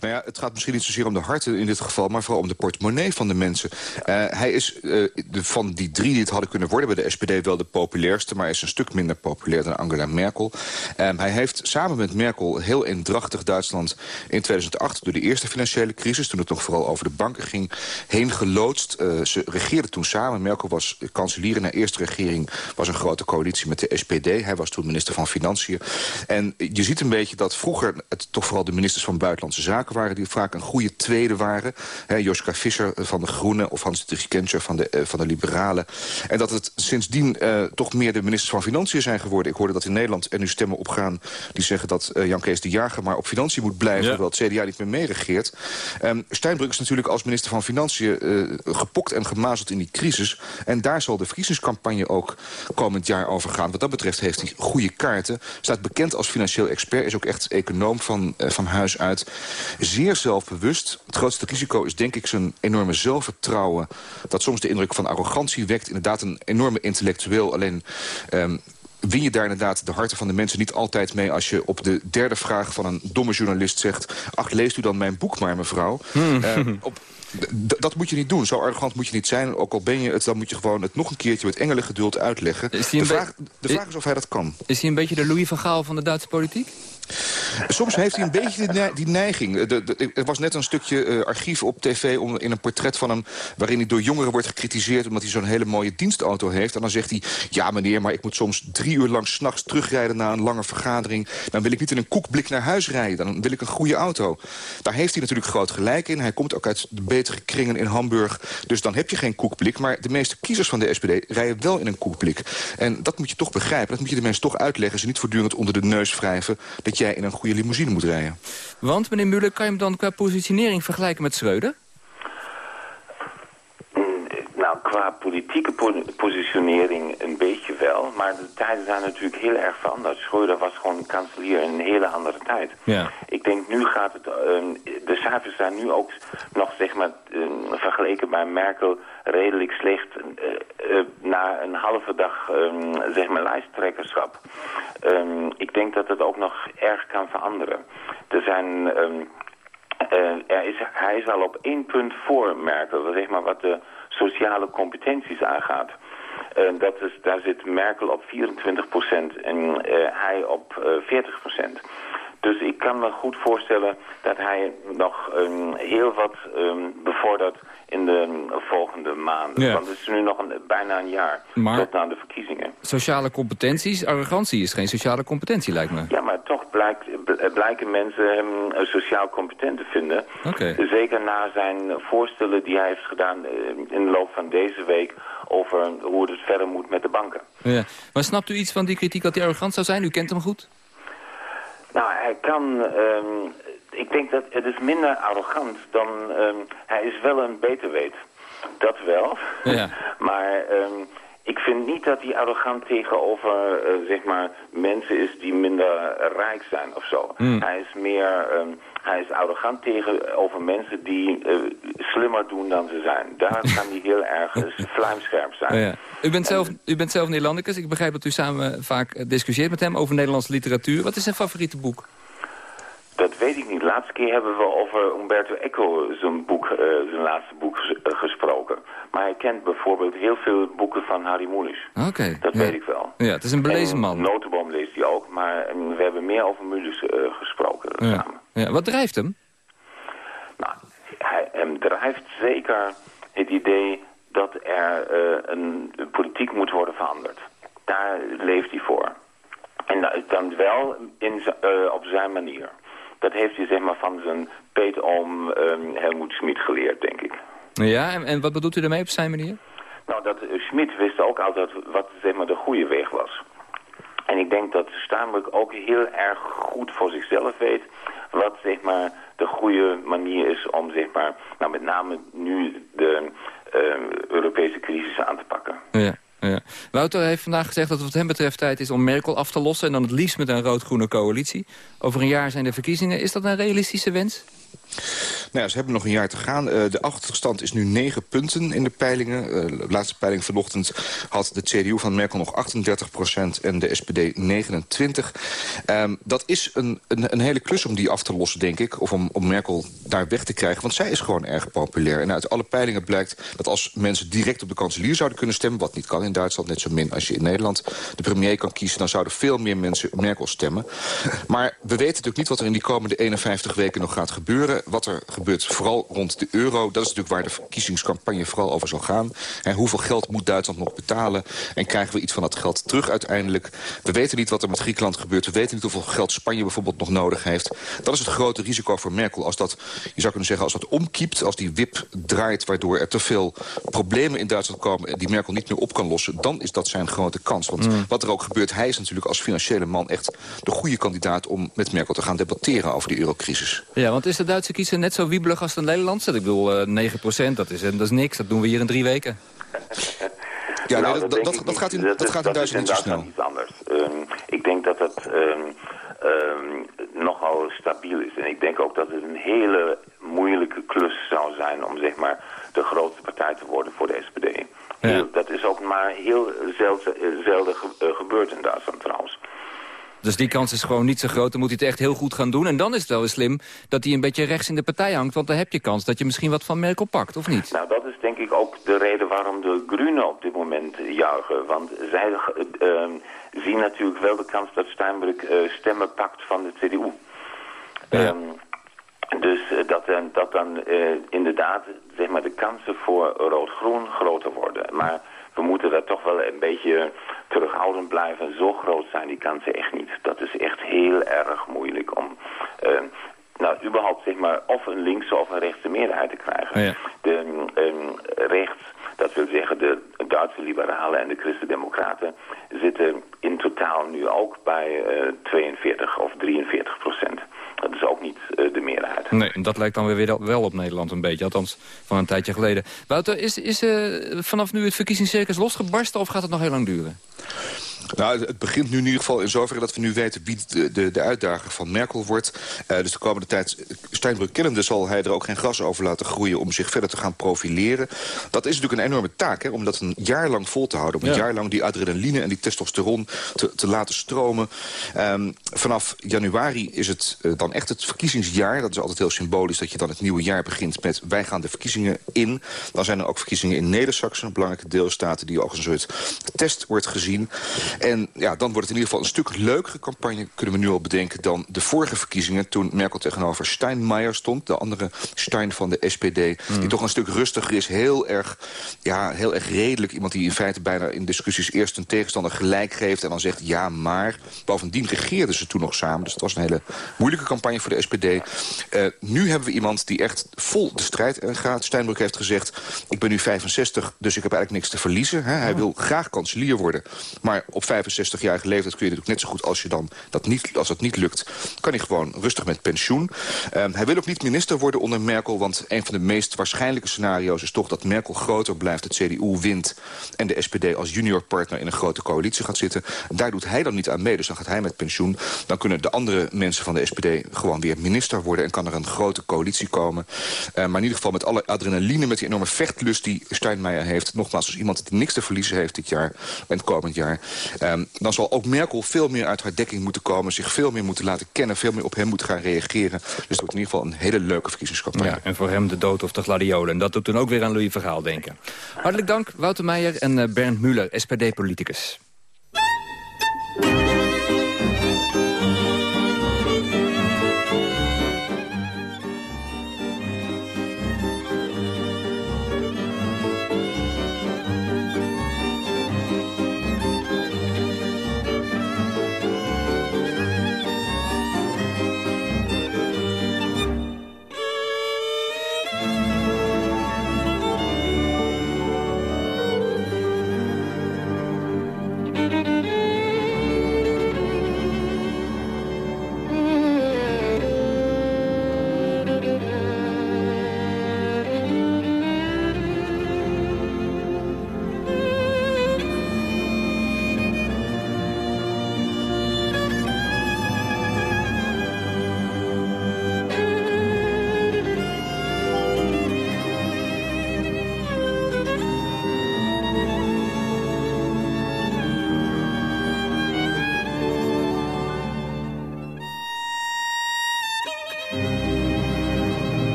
Nou ja, het gaat misschien niet zozeer om de harten in dit geval... maar vooral om de portemonnee van de mensen. Eh, hij is eh, de, van die drie die het hadden kunnen worden bij de SPD wel de populairste... maar hij is een stuk minder populair dan Angela Merkel. Ehm, hij heeft samen met Merkel heel eendrachtig Duitsland... in 2008 door de eerste financiële crisis... toen het nog vooral over de banken ging, heen geloodst. Eh, ze regeerden toen samen. Merkel was kanselier in haar eerste regering... was een grote coalitie met de SPD. Hij was toen minister van Financiën. En je ziet een beetje dat vroeger het toch vooral de ministers van Buitenlandse Zaken waren... die vaak een goede tweede waren. Hè, Joschka Visser van de Groenen of Hans-Dietrich Genscher van de, eh, van de Liberalen. En dat het sindsdien eh, toch meer de ministers van Financiën zijn geworden. Ik hoorde dat in Nederland er nu stemmen opgaan... die zeggen dat eh, Jan Kees de Jager maar op financiën moet blijven... Ja. terwijl het CDA niet meer meeregeert. Um, Steinbrück is natuurlijk als minister van Financiën... gepokt en gemazeld in die crisis. En daar zal de verkiezingscampagne ook komend jaar over gaan. Wat dat betreft heeft hij goede kaarten. Staat bekend als financieel expert. Is ook echt econoom van, van huis uit. Zeer zelfbewust. Het grootste risico is denk ik zijn enorme zelfvertrouwen. Dat soms de indruk van arrogantie wekt. Inderdaad een enorme intellectueel. Alleen... ehm, win je daar inderdaad de harten van de mensen niet altijd mee... als je op de derde vraag van een domme journalist zegt... ach, leest u dan mijn boek maar, mevrouw. Eh, *laughs* op, d- dat moet je niet doen. Zo arrogant moet je niet zijn. Ook al ben je het, dan moet je gewoon het nog een keertje... met engelen uitleggen. Is De vraag, de vraag is of hij dat kan. Is hij een beetje de Louis van Gaal van de Duitse politiek? Soms heeft hij een beetje die, die neiging. Er was net een stukje eh, archief op tv om, in een portret van hem... waarin hij door jongeren wordt gekritiseerd... omdat hij zo'n hele mooie dienstauto heeft. En dan zegt hij, ja meneer, maar ik moet soms drie uur lang... s'nachts terugrijden na een lange vergadering. Dan wil ik niet in een koekblik naar huis rijden. Dan wil ik een goede auto. Daar heeft hij natuurlijk groot gelijk in. Hij komt ook uit de betere kringen in Hamburg. Dus dan heb je geen koekblik. Maar de meeste kiezers van de SPD rijden wel in een koekblik. En dat moet je toch begrijpen. Dat moet je de mensen toch uitleggen. Ze niet voortdurend onder de neus wrijven... dat jij in een goede limousine moet rijden. Want, meneer Muller, kan je hem dan qua positionering vergelijken met Schreuder? Qua politieke po- positionering een beetje wel. Maar de tijden zijn natuurlijk heel erg veranderd. Schreuder was gewoon kanselier in een hele andere tijd. Ja. Ik denk nu gaat het... ehm, de cijfers zijn nu ook nog, zeg maar, ehm, vergeleken bij Merkel redelijk slecht... eh, eh, na een halve dag ehm, zeg maar lijsttrekkerschap. Ik denk dat het ook nog erg kan veranderen. Er zijn... eh, er is, hij is al op één punt voor Merkel, zeg maar wat de sociale competenties aangaat. Eh, dat is, daar zit Merkel op 24% en eh, hij op eh 40 Dus ik kan me goed voorstellen dat hij nog ehm, heel wat ehm, bevordert in de ehm, volgende maanden. Ja. Want het is nu nog een, bijna een jaar Maar- tot na de verkiezingen. Sociale competenties, arrogantie is geen sociale competentie, lijkt me. Ja, maar toch blijkt, bl- blijken mensen hem eh, sociaal competent te vinden. Zeker na zijn voorstellen die hij heeft gedaan eh, in de loop van deze week... over hoe het verder moet met de banken. Ja. Maar snapt u iets van die kritiek dat hij arrogant zou zijn? U kent hem goed? Nou, hij kan... ehm, ik denk dat het is minder arrogant dan... ehm, hij is wel een beter weet. Dat wel. Ja. *laughs* maar ehm, ik vind niet dat hij arrogant tegenover, eh, zeg maar, mensen is die minder rijk zijn of zo. Hmm. Hij is meer... ehm, hij is arrogant tegenover mensen die eh, slimmer doen dan ze zijn. Daar kan hij heel erg *laughs* vlijmscherp zijn. Oh ja. u, bent zelf, u bent zelf Nederlandicus. Ik begrijp dat u samen vaak eh, discussieert met hem over Nederlandse literatuur. Wat is zijn favoriete boek? Dat weet ik niet. Laatste keer hebben we over Umberto Eco zijn boek, eh, zijn laatste boek eh, gesproken. Maar hij kent bijvoorbeeld heel veel boeken van Harry Mulisch. Oké. Dat ja. weet ik wel. Ja, het is een belezen En man. Notenboom leest hij ook, maar we hebben meer over Mulisch eh, gesproken Ja. samen. Ja. Wat drijft hem? Hij, hem drijft zeker het idee dat er een de politiek moet worden veranderd. Daar leeft hij voor. En da- dan wel in, op zijn manier. Dat heeft hij zeg maar van zijn peetoom ehm Helmoet Schmid geleerd, denk ik. Ja, en, en wat bedoelt u daarmee op zijn manier? Nou, dat uh, Schmid wist ook altijd wat zeg maar, de goede weg was. En ik denk dat Steinbrück ook heel erg goed voor zichzelf weet... wat zeg maar, de goede manier is om zeg maar, nou, met name nu de eh, Europese crisis aan te pakken. Ja, ja. Wouter heeft vandaag gezegd dat het wat hem betreft tijd is om Merkel af te lossen... en dan het liefst met een rood-groene coalitie. Over een jaar zijn de verkiezingen. Is dat een realistische wens? Nou ja, ze hebben nog een jaar te gaan. Eh, de achterstand is nu negen punten in de peilingen. Eh, de laatste peiling vanochtend had de CDU van Merkel nog 38 procent en de SPD 29. Ehm, dat is een, een, een hele klus om die af te lossen, denk ik. Of om, om Merkel daar weg te krijgen. Want zij is gewoon erg populair. En uit alle peilingen blijkt dat als mensen direct op de kanselier zouden kunnen stemmen... wat niet kan in Duitsland, net zo min als je in Nederland de premier kan kiezen... dan zouden veel meer mensen Merkel stemmen. Maar we weten natuurlijk niet wat er in die komende 51 weken nog gaat gebeuren. Wat er gebeurt vooral rond de euro. Dat is natuurlijk waar de verkiezingscampagne vooral over zal gaan. En hoeveel geld moet Duitsland nog betalen? En krijgen we iets van dat geld terug uiteindelijk? We weten niet wat er met Griekenland gebeurt. We weten niet hoeveel geld Spanje bijvoorbeeld nog nodig heeft. Dat is het grote risico voor Merkel. Als dat, je zou kunnen zeggen, als dat omkiept, als die wip draait... waardoor er te veel problemen in Duitsland komen... die Merkel niet meer op kan lossen, dan is dat zijn grote kans. Want Mm. wat er ook gebeurt, hij is natuurlijk als financiële man... echt de goede kandidaat om met Merkel te gaan debatteren over die eurocrisis. Ja, want is de Duitse kiezer net zo wiebelig als de Nederlandse? Ik bedoel, eh 9 procent, dat is, dat is niks. Dat doen we hier in drie weken. Ja, Nou, nee, dat, denk dat, ik dat gaat in, dat gaat in Duitsland niet zo snel. iets anders. Ehm, ik denk dat het ehm, ehm, nogal stabiel is. En ik denk ook dat het een hele moeilijke klus zou zijn om zeg maar de grootste partij te worden voor de SPD. Heel- Dat is ook maar heel zelden, eh, zelden eh, gebeurd in Duitsland trouwens. Dus die kans is gewoon niet zo groot. Dan moet hij het echt heel goed gaan doen. En dan is het wel eens slim dat hij een beetje rechts in de partij hangt. Want dan heb je kans dat je misschien wat van Merkel pakt, of niet? Nou, dat is denk ik ook de reden waarom de Groenen op dit moment juichen. Want zij eh, ehm, zien natuurlijk wel de kans dat Steinbrück eh, stemmen pakt van de CDU. Ehm, dus eh, dat, eh, dat dan eh, inderdaad zeg maar, de kansen voor rood-groen groter worden. Maar we moeten daar toch wel een beetje terughoudend blijven. Zo groot zijn die kansen echt niet. Dat is echt heel erg moeilijk om... ehm, nou, überhaupt zeg maar of een linkse of een rechtse meerderheid te krijgen. Ja. De ehm, rechts, dat wil zeggen de Duitse liberalen en de christendemocraten... zitten in totaal nu ook bij eh, 42 of 43 procent. Dat is ook niet eh, de meerderheid. Nee, en dat lijkt dan weer wel- op Nederland een beetje. Althans, van een tijdje geleden. Wouter, is, is eh, vanaf nu het verkiezingscircus losgebarsten of gaat het nog heel lang duren? Nou, het begint nu in ieder geval in zoverre dat we nu weten wie de, de, de uitdager van Merkel wordt. Uh, dus de komende tijd, Steinbrück kennende zal hij er ook geen gras over laten groeien om zich verder te gaan profileren. Dat is natuurlijk een enorme taak, hè, om dat een jaar lang vol te houden. Om een jaar lang die adrenaline en die testosteron te, te laten stromen. Um, vanaf januari is het uh, dan echt het verkiezingsjaar. Dat is altijd heel symbolisch dat je dan het nieuwe jaar begint met wij gaan de verkiezingen in. Dan zijn er ook verkiezingen in Neder-Saxen, belangrijke deelstaten die ook als een soort test wordt gezien. En ja, dan wordt het in ieder geval een stuk leukere campagne... kunnen we nu al bedenken dan de vorige verkiezingen... toen Merkel tegenover Steinmeier stond, de andere Stein van de SPD... die Mm. toch een stuk rustiger is, heel erg, ja, heel erg redelijk. Iemand die in feite bijna in discussies eerst een tegenstander gelijk geeft... en dan zegt ja, maar. Bovendien regeerden ze toen nog samen, dus het was een hele moeilijke campagne voor de SPD. Uh, nu hebben we iemand die echt vol de strijd gaat. Steinbrück heeft gezegd, ik ben nu 65, dus ik heb eigenlijk niks te verliezen. Hè. Hij wil graag kanselier worden, maar op 65-jarige leeftijd kun je natuurlijk net zo goed als, je dan dat niet, als dat niet lukt... kan hij gewoon rustig met pensioen. Um, hij wil ook niet minister worden onder Merkel... want een van de meest waarschijnlijke scenario's is toch dat Merkel groter blijft... het CDU wint en de SPD als juniorpartner in een grote coalitie gaat zitten. Daar doet hij dan niet aan mee, dus dan gaat hij met pensioen. Dan kunnen de andere mensen van de SPD gewoon weer minister worden... en kan er een grote coalitie komen. Uh, maar in ieder geval met alle adrenaline, met die enorme vechtlust die Steinmeier heeft... nogmaals, als iemand die niks te verliezen heeft dit jaar en het komend jaar... Um, dan zal ook Merkel veel meer uit haar dekking moeten komen... zich veel meer moeten laten kennen, veel meer op hem moeten gaan reageren. Dus het wordt in ieder geval een hele leuke verkiezingscampagne. Ja, en voor hem de dood of de gladiolen. En dat doet dan ook weer aan Louis Vergaal denken. Hartelijk dank, Wouter Meijer en uh, Bernd Muller, SPD-politicus.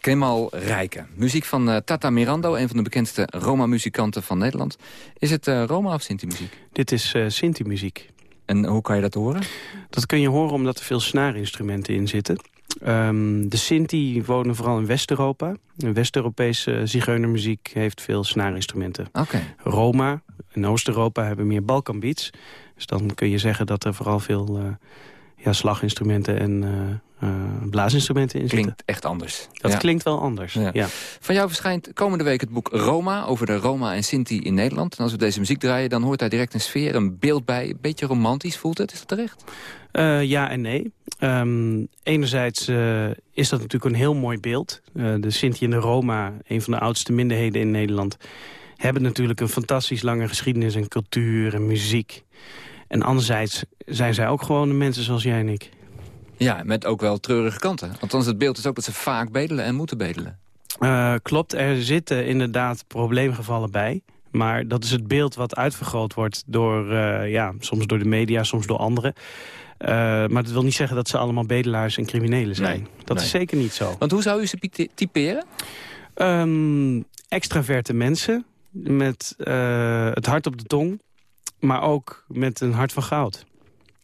Kemal Rijken. Muziek van uh, Tata Mirando, een van de bekendste Roma-muzikanten van Nederland. Is het uh, Roma of Sinti-muziek? Dit is uh, Sinti-muziek. En hoe kan je dat horen? Dat kun je horen omdat er veel snaarinstrumenten in zitten. Um, de Sinti wonen vooral in West-Europa. West-Europese zigeunermuziek heeft veel snaarinstrumenten. Okay. Roma en Oost-Europa hebben meer Balkanbeats. Dus dan kun je zeggen dat er vooral veel ja, slaginstrumenten en uh, blaasinstrumenten in Klinkt echt anders. Dat ja. klinkt wel anders, ja. ja. Van jou verschijnt komende week het boek Roma... over de Roma en Sinti in Nederland. En als we deze muziek draaien, dan hoort daar direct een sfeer, een beeld bij. Een beetje romantisch voelt het, is dat terecht? Uh, ja en nee. Um, enerzijds uh, is dat natuurlijk een heel mooi beeld. Uh, de Sinti en de Roma, een van de oudste minderheden in Nederland... hebben natuurlijk een fantastisch lange geschiedenis en cultuur en muziek. En anderzijds zijn zij ook gewoon de mensen zoals jij en ik. Ja, met ook wel treurige kanten. Althans, het beeld is ook dat ze vaak bedelen en moeten bedelen. Uh, klopt, er zitten inderdaad probleemgevallen bij. Maar dat is het beeld wat uitvergroot wordt door, uh, ja, soms door de media, soms door anderen. Uh, maar dat wil niet zeggen dat ze allemaal bedelaars en criminelen zijn. Nee, dat nee. is zeker niet zo. Want hoe zou u ze typeren? Um, extraverte mensen met het hart op de tong, maar ook met een hart van goud.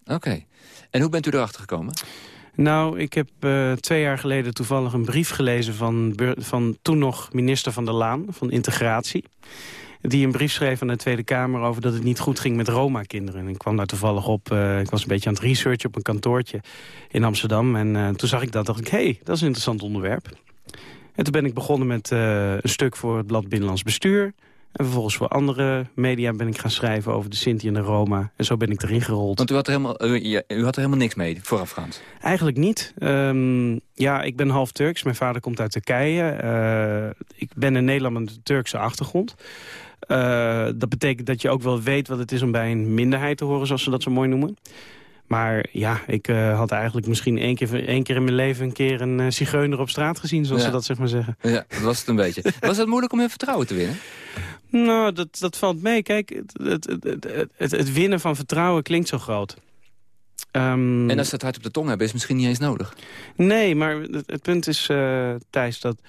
Oké. Okay. En hoe bent u erachter gekomen? Nou, ik heb uh, twee jaar geleden toevallig een brief gelezen... van, van toen nog minister Van der Laan, van Integratie. Die een brief schreef aan de Tweede Kamer over dat het niet goed ging met Roma-kinderen. En ik kwam daar toevallig op, uh, ik was een beetje aan het researchen op een kantoortje in Amsterdam. En uh, toen zag ik dat, dacht ik, hé, hey, dat is een interessant onderwerp. En toen ben ik begonnen met uh, een stuk voor het blad Binnenlands Bestuur... En vervolgens voor andere media ben ik gaan schrijven over de Sinti en de Roma. En zo ben ik erin gerold. Want u had er helemaal, u, u had er helemaal niks mee voorafgaand? Eigenlijk niet. Um, ja, ik ben half Turks. Mijn vader komt uit Turkije. Uh, ik ben een Nederlander met een Turkse achtergrond. Uh, dat betekent dat je ook wel weet wat het is om bij een minderheid te horen, zoals ze dat zo mooi noemen. Maar ja, ik uh, had eigenlijk misschien één keer, één keer in mijn leven... een keer een uh, zigeuner op straat gezien, zoals ja. ze dat zeg maar zeggen. Ja, dat was het een beetje. Was het moeilijk om hun vertrouwen te winnen? Nou, dat, dat valt mee. Kijk, het, het, het, het, winnen van vertrouwen klinkt zo groot. Um, en als ze het hart op de tong hebben, is het misschien niet eens nodig. Nee, maar het, het punt is, uh, Thijs, dat...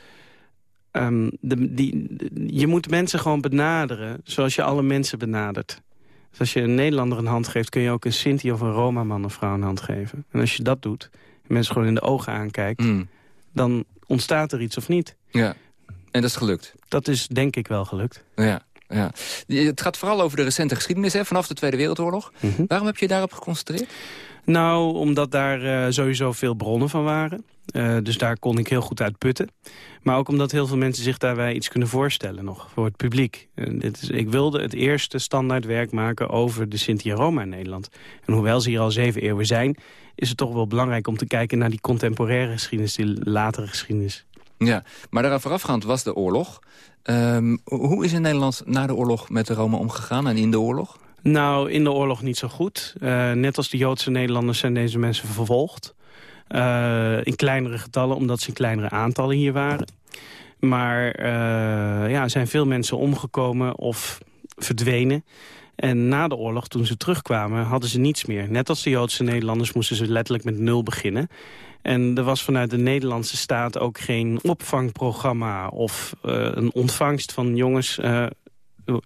Um, de, die, de, je moet mensen gewoon benaderen zoals je alle mensen benadert. Dus als je een Nederlander een hand geeft... kun je ook een Sinti of een Roma-man of vrouw een hand geven. En als je dat doet, en mensen gewoon in de ogen aankijkt... Mm. dan ontstaat er iets of niet. Ja, en dat is gelukt? Dat is denk ik wel gelukt. Ja, ja. Het gaat vooral over de recente geschiedenis, hè, vanaf de Tweede Wereldoorlog. Mm -hmm. Waarom heb je daarop geconcentreerd? Nou, omdat daar uh, sowieso veel bronnen van waren. Uh, dus daar kon ik heel goed uit putten. Maar ook omdat heel veel mensen zich daarbij iets kunnen voorstellen nog voor het publiek. Uh, dit is, ik wilde het eerste standaardwerk maken over de Sinti en Roma in Nederland. En hoewel ze hier al zeven eeuwen zijn... is het toch wel belangrijk om te kijken naar die contemporaire geschiedenis... die latere geschiedenis. Ja, maar daaraan voorafgaand was de oorlog. Um, hoe is in Nederland na de oorlog met de Roma omgegaan en in de oorlog? Nou, in de oorlog niet zo goed. Uh, net als de Joodse Nederlanders zijn deze mensen vervolgd. Uh, in kleinere getallen, omdat ze in kleinere aantallen hier waren. Maar uh, ja, er zijn veel mensen omgekomen of verdwenen. En na de oorlog, toen ze terugkwamen, hadden ze niets meer. Net als de Joodse Nederlanders moesten ze letterlijk met nul beginnen. En er was vanuit de Nederlandse staat ook geen opvangprogramma... of uh, een ontvangst van jongens, uh,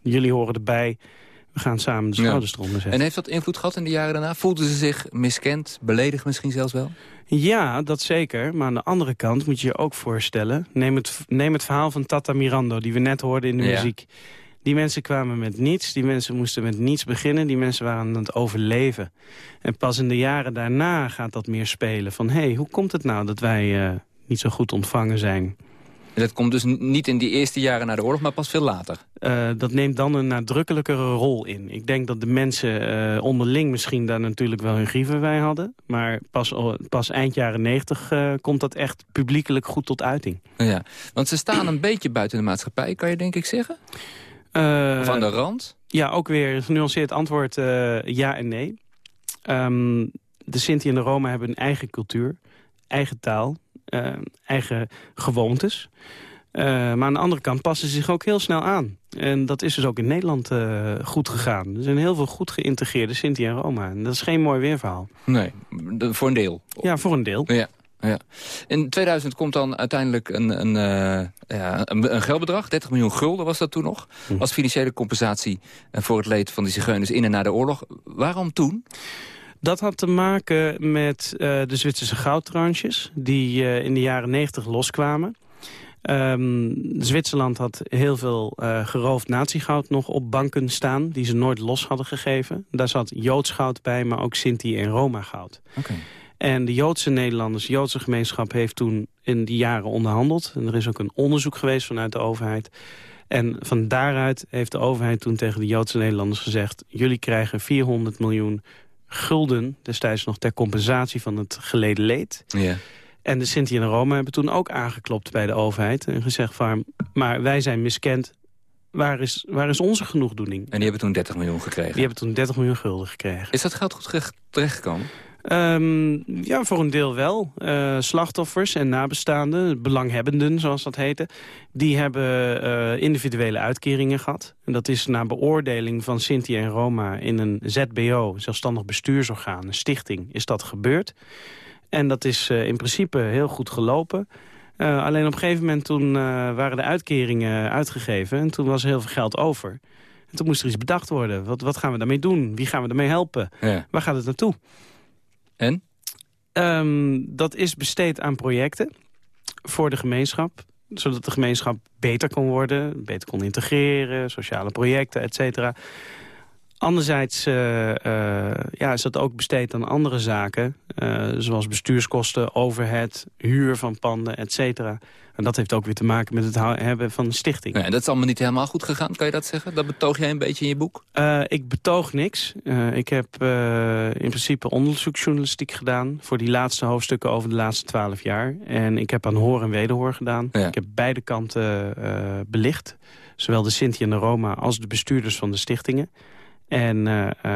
jullie horen erbij... we gaan samen de schouders ja. eronder zetten. En heeft dat invloed gehad in de jaren daarna? Voelden ze zich miskend, beledigd misschien zelfs wel? Ja, dat zeker. Maar aan de andere kant moet je je ook voorstellen... neem het, neem het verhaal van Tata Mirando, die we net hoorden in de ja. muziek... Die mensen kwamen met niets, die mensen moesten met niets beginnen. Die mensen waren aan het overleven. En pas in de jaren daarna gaat dat meer spelen. Van, hé, hey, hoe komt het nou dat wij uh, niet zo goed ontvangen zijn? En dat komt dus niet in die eerste jaren na de oorlog, maar pas veel later? Uh, dat neemt dan een nadrukkelijkere rol in. Ik denk dat de mensen uh, onderling misschien daar natuurlijk wel hun grieven bij hadden. Maar pas, pas eind jaren negentig uh, komt dat echt publiekelijk goed tot uiting. Ja, want ze staan een beetje buiten de maatschappij, kan je denk ik zeggen? Of aan de rand? Ja, ook weer een genuanceerd antwoord uh, ja en nee. Um, de Sinti en de Roma hebben een eigen cultuur, eigen taal, uh, eigen gewoontes. maar aan de andere kant passen ze zich ook heel snel aan. En dat is dus ook in Nederland goed gegaan. Er zijn heel veel goed geïntegreerde Sinti en Roma. En dat is geen mooi weerverhaal. Nee, voor een deel. Ja, voor een deel. Ja. Ja. In 2000 komt dan uiteindelijk een, een, uh, ja, een, een geldbedrag, 30 miljoen gulden was dat toen nog... Hm. als financiële compensatie voor het leed van de zigeuners in en na de oorlog. Waarom toen? Dat had te maken met uh, de Zwitserse goudtranches... die uh, in de jaren 90 loskwamen. Um, Zwitserland had heel veel uh, geroofd natiegoud nog op banken staan... die ze nooit los hadden gegeven. Daar zat Joods goud bij, maar ook Sinti en Roma goud. Okay. En de Joodse Nederlanders, de Joodse gemeenschap heeft toen in die jaren onderhandeld. En er is ook een onderzoek geweest vanuit de overheid. En van daaruit heeft de overheid toen tegen de Joodse Nederlanders gezegd... jullie krijgen 400 miljoen gulden, destijds nog ter compensatie van het geleden leed. Ja. En de Sinti en de Roma hebben toen ook aangeklopt bij de overheid... en gezegd van, maar wij zijn miskend, waar is, waar is onze genoegdoening? En die hebben toen 30 miljoen gekregen? Die hebben toen 30 miljoen gulden gekregen. Is dat geld goed terechtgekomen? Um, ja, voor een deel wel. Uh, slachtoffers en nabestaanden, belanghebbenden zoals dat heette... die hebben uh, individuele uitkeringen gehad. En dat is na beoordeling van Sinti en Roma in een ZBO... zelfstandig bestuursorgaan, een stichting, is dat gebeurd. En dat is uh, in principe heel goed gelopen... Alleen op een gegeven moment toen waren de uitkeringen uitgegeven... en toen was er heel veel geld over. En toen moest er iets bedacht worden. Wat, wat gaan we daarmee doen? Wie gaan we daarmee helpen? Ja. Waar gaat het naartoe? En? Um, dat is besteed aan projecten voor de gemeenschap zodat de gemeenschap beter kon worden, beter kon integreren, sociale projecten, et cetera. Anderzijds uh, ja, is dat ook besteed aan andere zaken, uh, zoals bestuurskosten, overhead, huur van panden, et cetera. En dat heeft ook weer te maken met het hebben van een stichting. Nee, dat is allemaal niet helemaal goed gegaan, kan je dat zeggen? Dat betoog jij een beetje in je boek? Uh, ik betoog niks. Uh, ik heb uh, in principe onderzoeksjournalistiek gedaan... voor die laatste hoofdstukken over de laatste twaalf jaar. En ik heb aan hoor en wederhoor gedaan. Ja. Ik heb beide kanten belicht. Zowel de Sinti en de Roma als de bestuurders van de stichtingen. En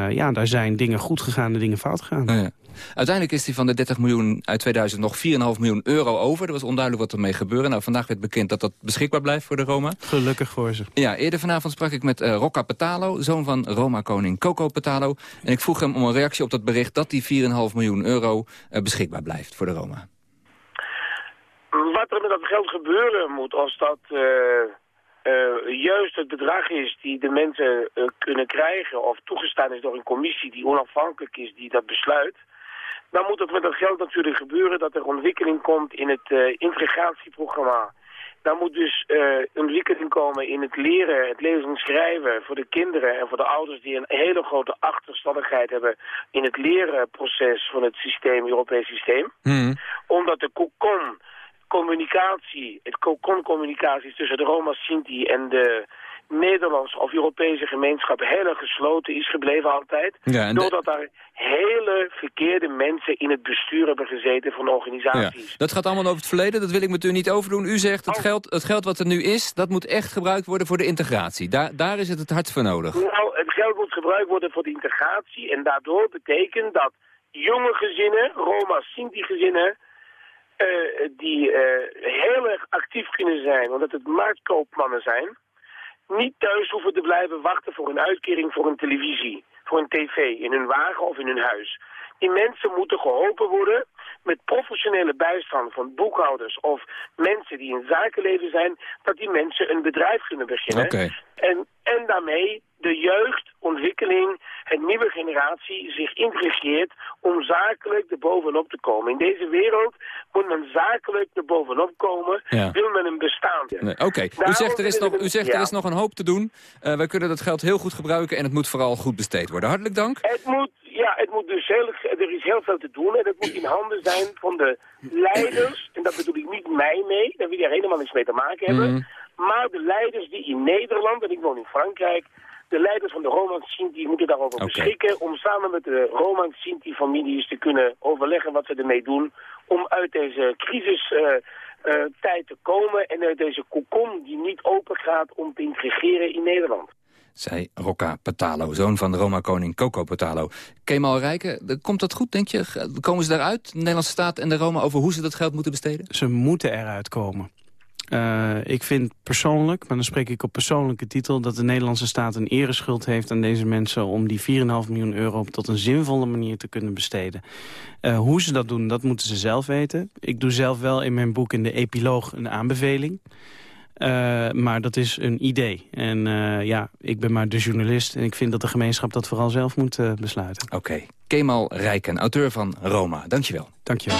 ja, daar zijn dingen goed gegaan en dingen fout gegaan. Ja. Uiteindelijk is die van de 30 miljoen uit 2000 nog 4,5 miljoen euro over. Er was onduidelijk wat ermee gebeurde. Nou, vandaag werd bekend dat dat beschikbaar blijft voor de Roma. Gelukkig voor ze. Ja, eerder vanavond sprak ik met uh, Rocca Petalo, zoon van Roma-koning Coco Petalo. En ik vroeg hem om een reactie op dat bericht dat die 4,5 miljoen euro uh, beschikbaar blijft voor de Roma. Wat er met dat geld gebeuren moet als dat... Uh... Uh, juist het bedrag is die de mensen uh, kunnen krijgen... of toegestaan is door een commissie die onafhankelijk is, die dat besluit... dan moet het met dat geld natuurlijk gebeuren dat er ontwikkeling komt in het uh, integratieprogramma. Dan moet dus ontwikkeling komen in het leren, het lezen en schrijven voor de kinderen... en voor de ouders die een hele grote achterstalligheid hebben... in het lerenproces van het systeem, Europees systeem. Mm. Omdat de COCON communicatie, het COCON-communicatie tussen de Roma Sinti en de Nederlandse of Europese gemeenschap heel erg gesloten is gebleven altijd. Ja, doordat daar hele verkeerde mensen in het bestuur hebben gezeten van organisaties. Ja, dat gaat allemaal over het verleden, dat wil ik met u niet overdoen. U zegt het, geld, het geld wat er nu is, dat moet echt gebruikt worden voor de integratie. Daar, daar is het het hart voor nodig. Nou, het geld moet gebruikt worden voor de integratie en daardoor betekent dat jonge gezinnen, Roma-Sinti-gezinnen, uh, die uh, heel erg actief kunnen zijn, omdat het marktkoopmannen zijn, niet thuis hoeven te blijven wachten voor een uitkering voor een televisie, voor een tv, in hun wagen of in hun huis. Die mensen moeten geholpen worden met professionele bijstand van boekhouders of mensen die in zakenleven zijn, dat die mensen een bedrijf kunnen beginnen. Okay. En, en daarmee de jeugdontwikkeling, het nieuwe generatie zich integreert om zakelijk er bovenop te komen. In deze wereld moet men zakelijk er bovenop komen, ja. wil men een bestaan. Nee, Oké, okay. u zegt, er is, nog, u zegt ja. er is nog een hoop te doen. Uh, wij kunnen dat geld heel goed gebruiken en het moet vooral goed besteed worden. Hartelijk dank. Het moet, ja, het moet dus heel, er is heel veel te doen en het moet in handen zijn van de leiders. En dat bedoel ik niet mij mee, daar wil je helemaal niks mee te maken hebben. Mm. Maar de leiders die in Nederland, en ik woon in Frankrijk, de leiders van de Roma Sinti moeten daarover okay. beschikken... om samen met de Roma Sinti-families te kunnen overleggen wat ze ermee doen... om uit deze crisistijd uh, uh, te komen en uit deze kokon die niet open gaat om te integreren in Nederland. Zij Rocca Patalo, zoon van de Roma-koning Coco Patalo. Kemal Rijken, komt dat goed, denk je? Komen ze daaruit, de Nederlandse staat en de Roma... over hoe ze dat geld moeten besteden? Ze moeten eruit komen. Uh, ik vind persoonlijk, maar dan spreek ik op persoonlijke titel... dat de Nederlandse staat een ereschuld heeft aan deze mensen... om die 4,5 miljoen euro tot een zinvolle manier te kunnen besteden. Hoe ze dat doen, dat moeten ze zelf weten. Ik doe zelf wel in mijn boek in de epiloog een aanbeveling. Uh, maar dat is een idee. En ja, ik ben maar de journalist... en ik vind dat de gemeenschap dat vooral zelf moet besluiten. Oké. Okay. Kemal Rijken, auteur van Roma. Dankjewel. Dankjewel.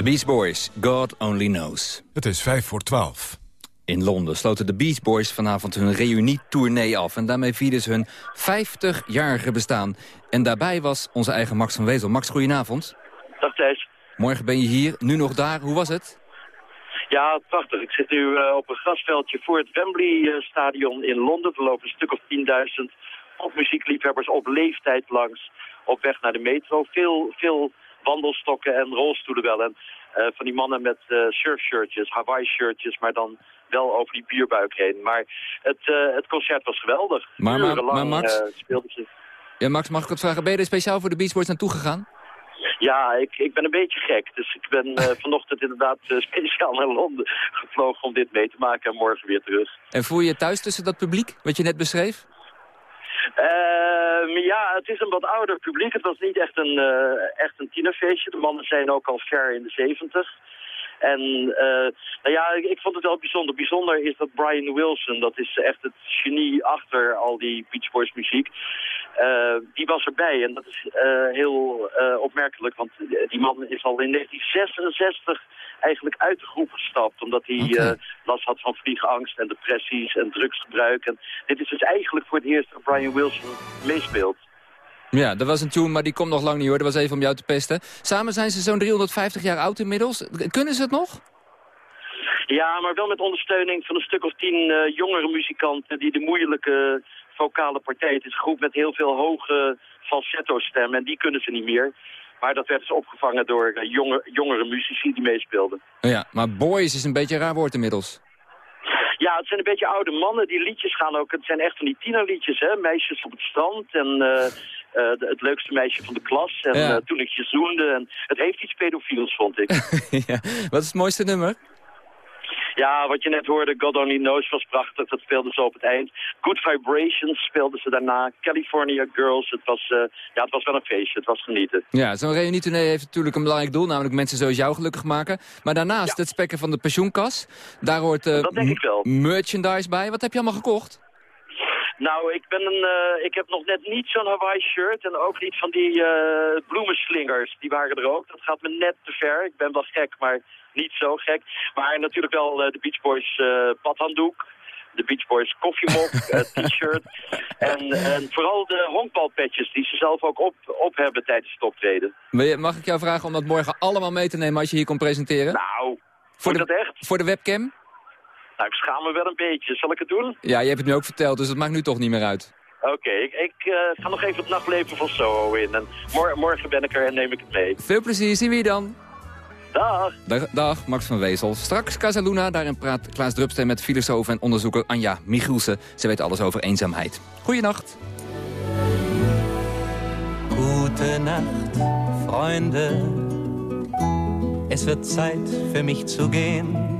The Beach Boys, God Only Knows. Het is vijf voor twaalf. In Londen sloten de Beach Boys vanavond hun reunietournee af. En daarmee vierden ze hun 50-jarige bestaan. En daarbij was onze eigen Max van Wezel. Max, goedenavond. Dag Thijs. Morgen ben je hier, nu nog daar. Hoe was het? Ja, prachtig. Ik zit nu eh, op een grasveldje voor het Wembley-stadion in Londen. Er lopen een stuk of 10.000 popmuziekliefhebbers op leeftijd langs op weg naar de metro. Veel, veel wandelstokken en rolstoelen wel. En eh, van die mannen met eh, surfshirtjes, Hawaii-shirtjes, maar dan wel over die bierbuik heen. Maar het, eh, het concert was geweldig. Maar- maar- Urenlang, maar Max? speelden ze. Ja, Max, mag ik wat vragen? Ben je er speciaal voor de Beach Boys naartoe gegaan? Ja, ik, ik ben een beetje gek. Dus ik ben *laughs* vanochtend inderdaad speciaal naar Londen gevlogen om dit mee te maken en morgen weer terug. En voel je je thuis tussen dat publiek, wat je net beschreef? Ehm, ja, het is een wat ouder publiek. Het was niet echt een, eh, echt een tienerfeestje. De mannen zijn ook al ver in de zeventig. En eh, nou ja, ik, ik vond het wel bijzonder. Bijzonder is dat Brian Wilson, dat is echt het genie achter al die Beach Boys muziek. eh, die was erbij en dat is eh, heel opmerkelijk, want die man is al in 1966 eigenlijk uit de groep gestapt. Omdat hij last had van vliegangst en depressies en drugsgebruik. En dit is dus eigenlijk voor het eerst dat Brian Wilson meespeelt. Ja, dat was een tune, maar die komt nog lang niet hoor. Dat was even om jou te pesten. Samen zijn ze zo'n 350 jaar oud inmiddels. Kunnen ze het nog? Ja, maar wel met ondersteuning van een stuk of tien eh, jongere muzikanten die de moeilijke vocale partij. Het is een groep met heel veel hoge falsetto-stemmen en die kunnen ze niet meer. Maar dat werd dus opgevangen door eh, jonge, jongere muzici die meespeelden. Ja, maar boys is een beetje een raar woord inmiddels. Ja, het zijn een beetje oude mannen. Die liedjes gaan ook, het zijn echt van die tienerliedjes, hè. Meisjes op het strand en eh, eh, de- het leukste meisje van de klas. En Ja. eh, toen ik je zoende. En het heeft iets pedofiels, vond ik. *laughs* ja. Wat is het mooiste nummer? Ja, wat je net hoorde, God Only Knows was prachtig. Dat speelden ze op het eind. Good Vibrations speelden ze daarna. California Girls. Het was, eh, ja, het was wel een feestje. Het was genieten. Ja, zo'n reunietournee heeft natuurlijk een belangrijk doel, namelijk mensen zoals jou gelukkig maken. Maar daarnaast het spekken van de pensioenkas. Daar hoort eh, Dat denk ik wel. m- merchandise bij. Wat heb je allemaal gekocht? Nou, ik, ben een, eh, ik heb nog net niet zo'n Hawaii shirt en ook niet van die eh, bloemenslingers. Die waren er ook. Dat gaat me net te ver. Ik ben wel gek, maar niet zo gek. Maar natuurlijk wel eh, de Beach Boys badhanddoek. De Beach Boys koffiemok, *laughs* t-shirt. En, en vooral de honkbalpetjes die ze zelf ook op, op hebben tijdens het optreden. Mag ik jou vragen om dat morgen allemaal mee te nemen als je hier komt presenteren? Nou, voor de, dat echt? Voor de webcam? Nou, ik schaam me wel een beetje. Zal ik het doen? Ja, je hebt het nu ook verteld, dus dat maakt nu toch niet meer uit. Oké, ik, ik eh, ga nog even het nachtleven van Soho in. En mor- morgen ben ik er en neem ik het mee. Veel plezier, zien we je dan. Dag. Dag, dag, Max van Wezel. Straks Casaluna, daarin praat Klaas Drupsteen met filosoof en onderzoeker Anja Michielsen. Ze weet alles over eenzaamheid. Goeienacht. Goed Gute Nacht, Freunde. Es wird Zeit für mich zu gehen.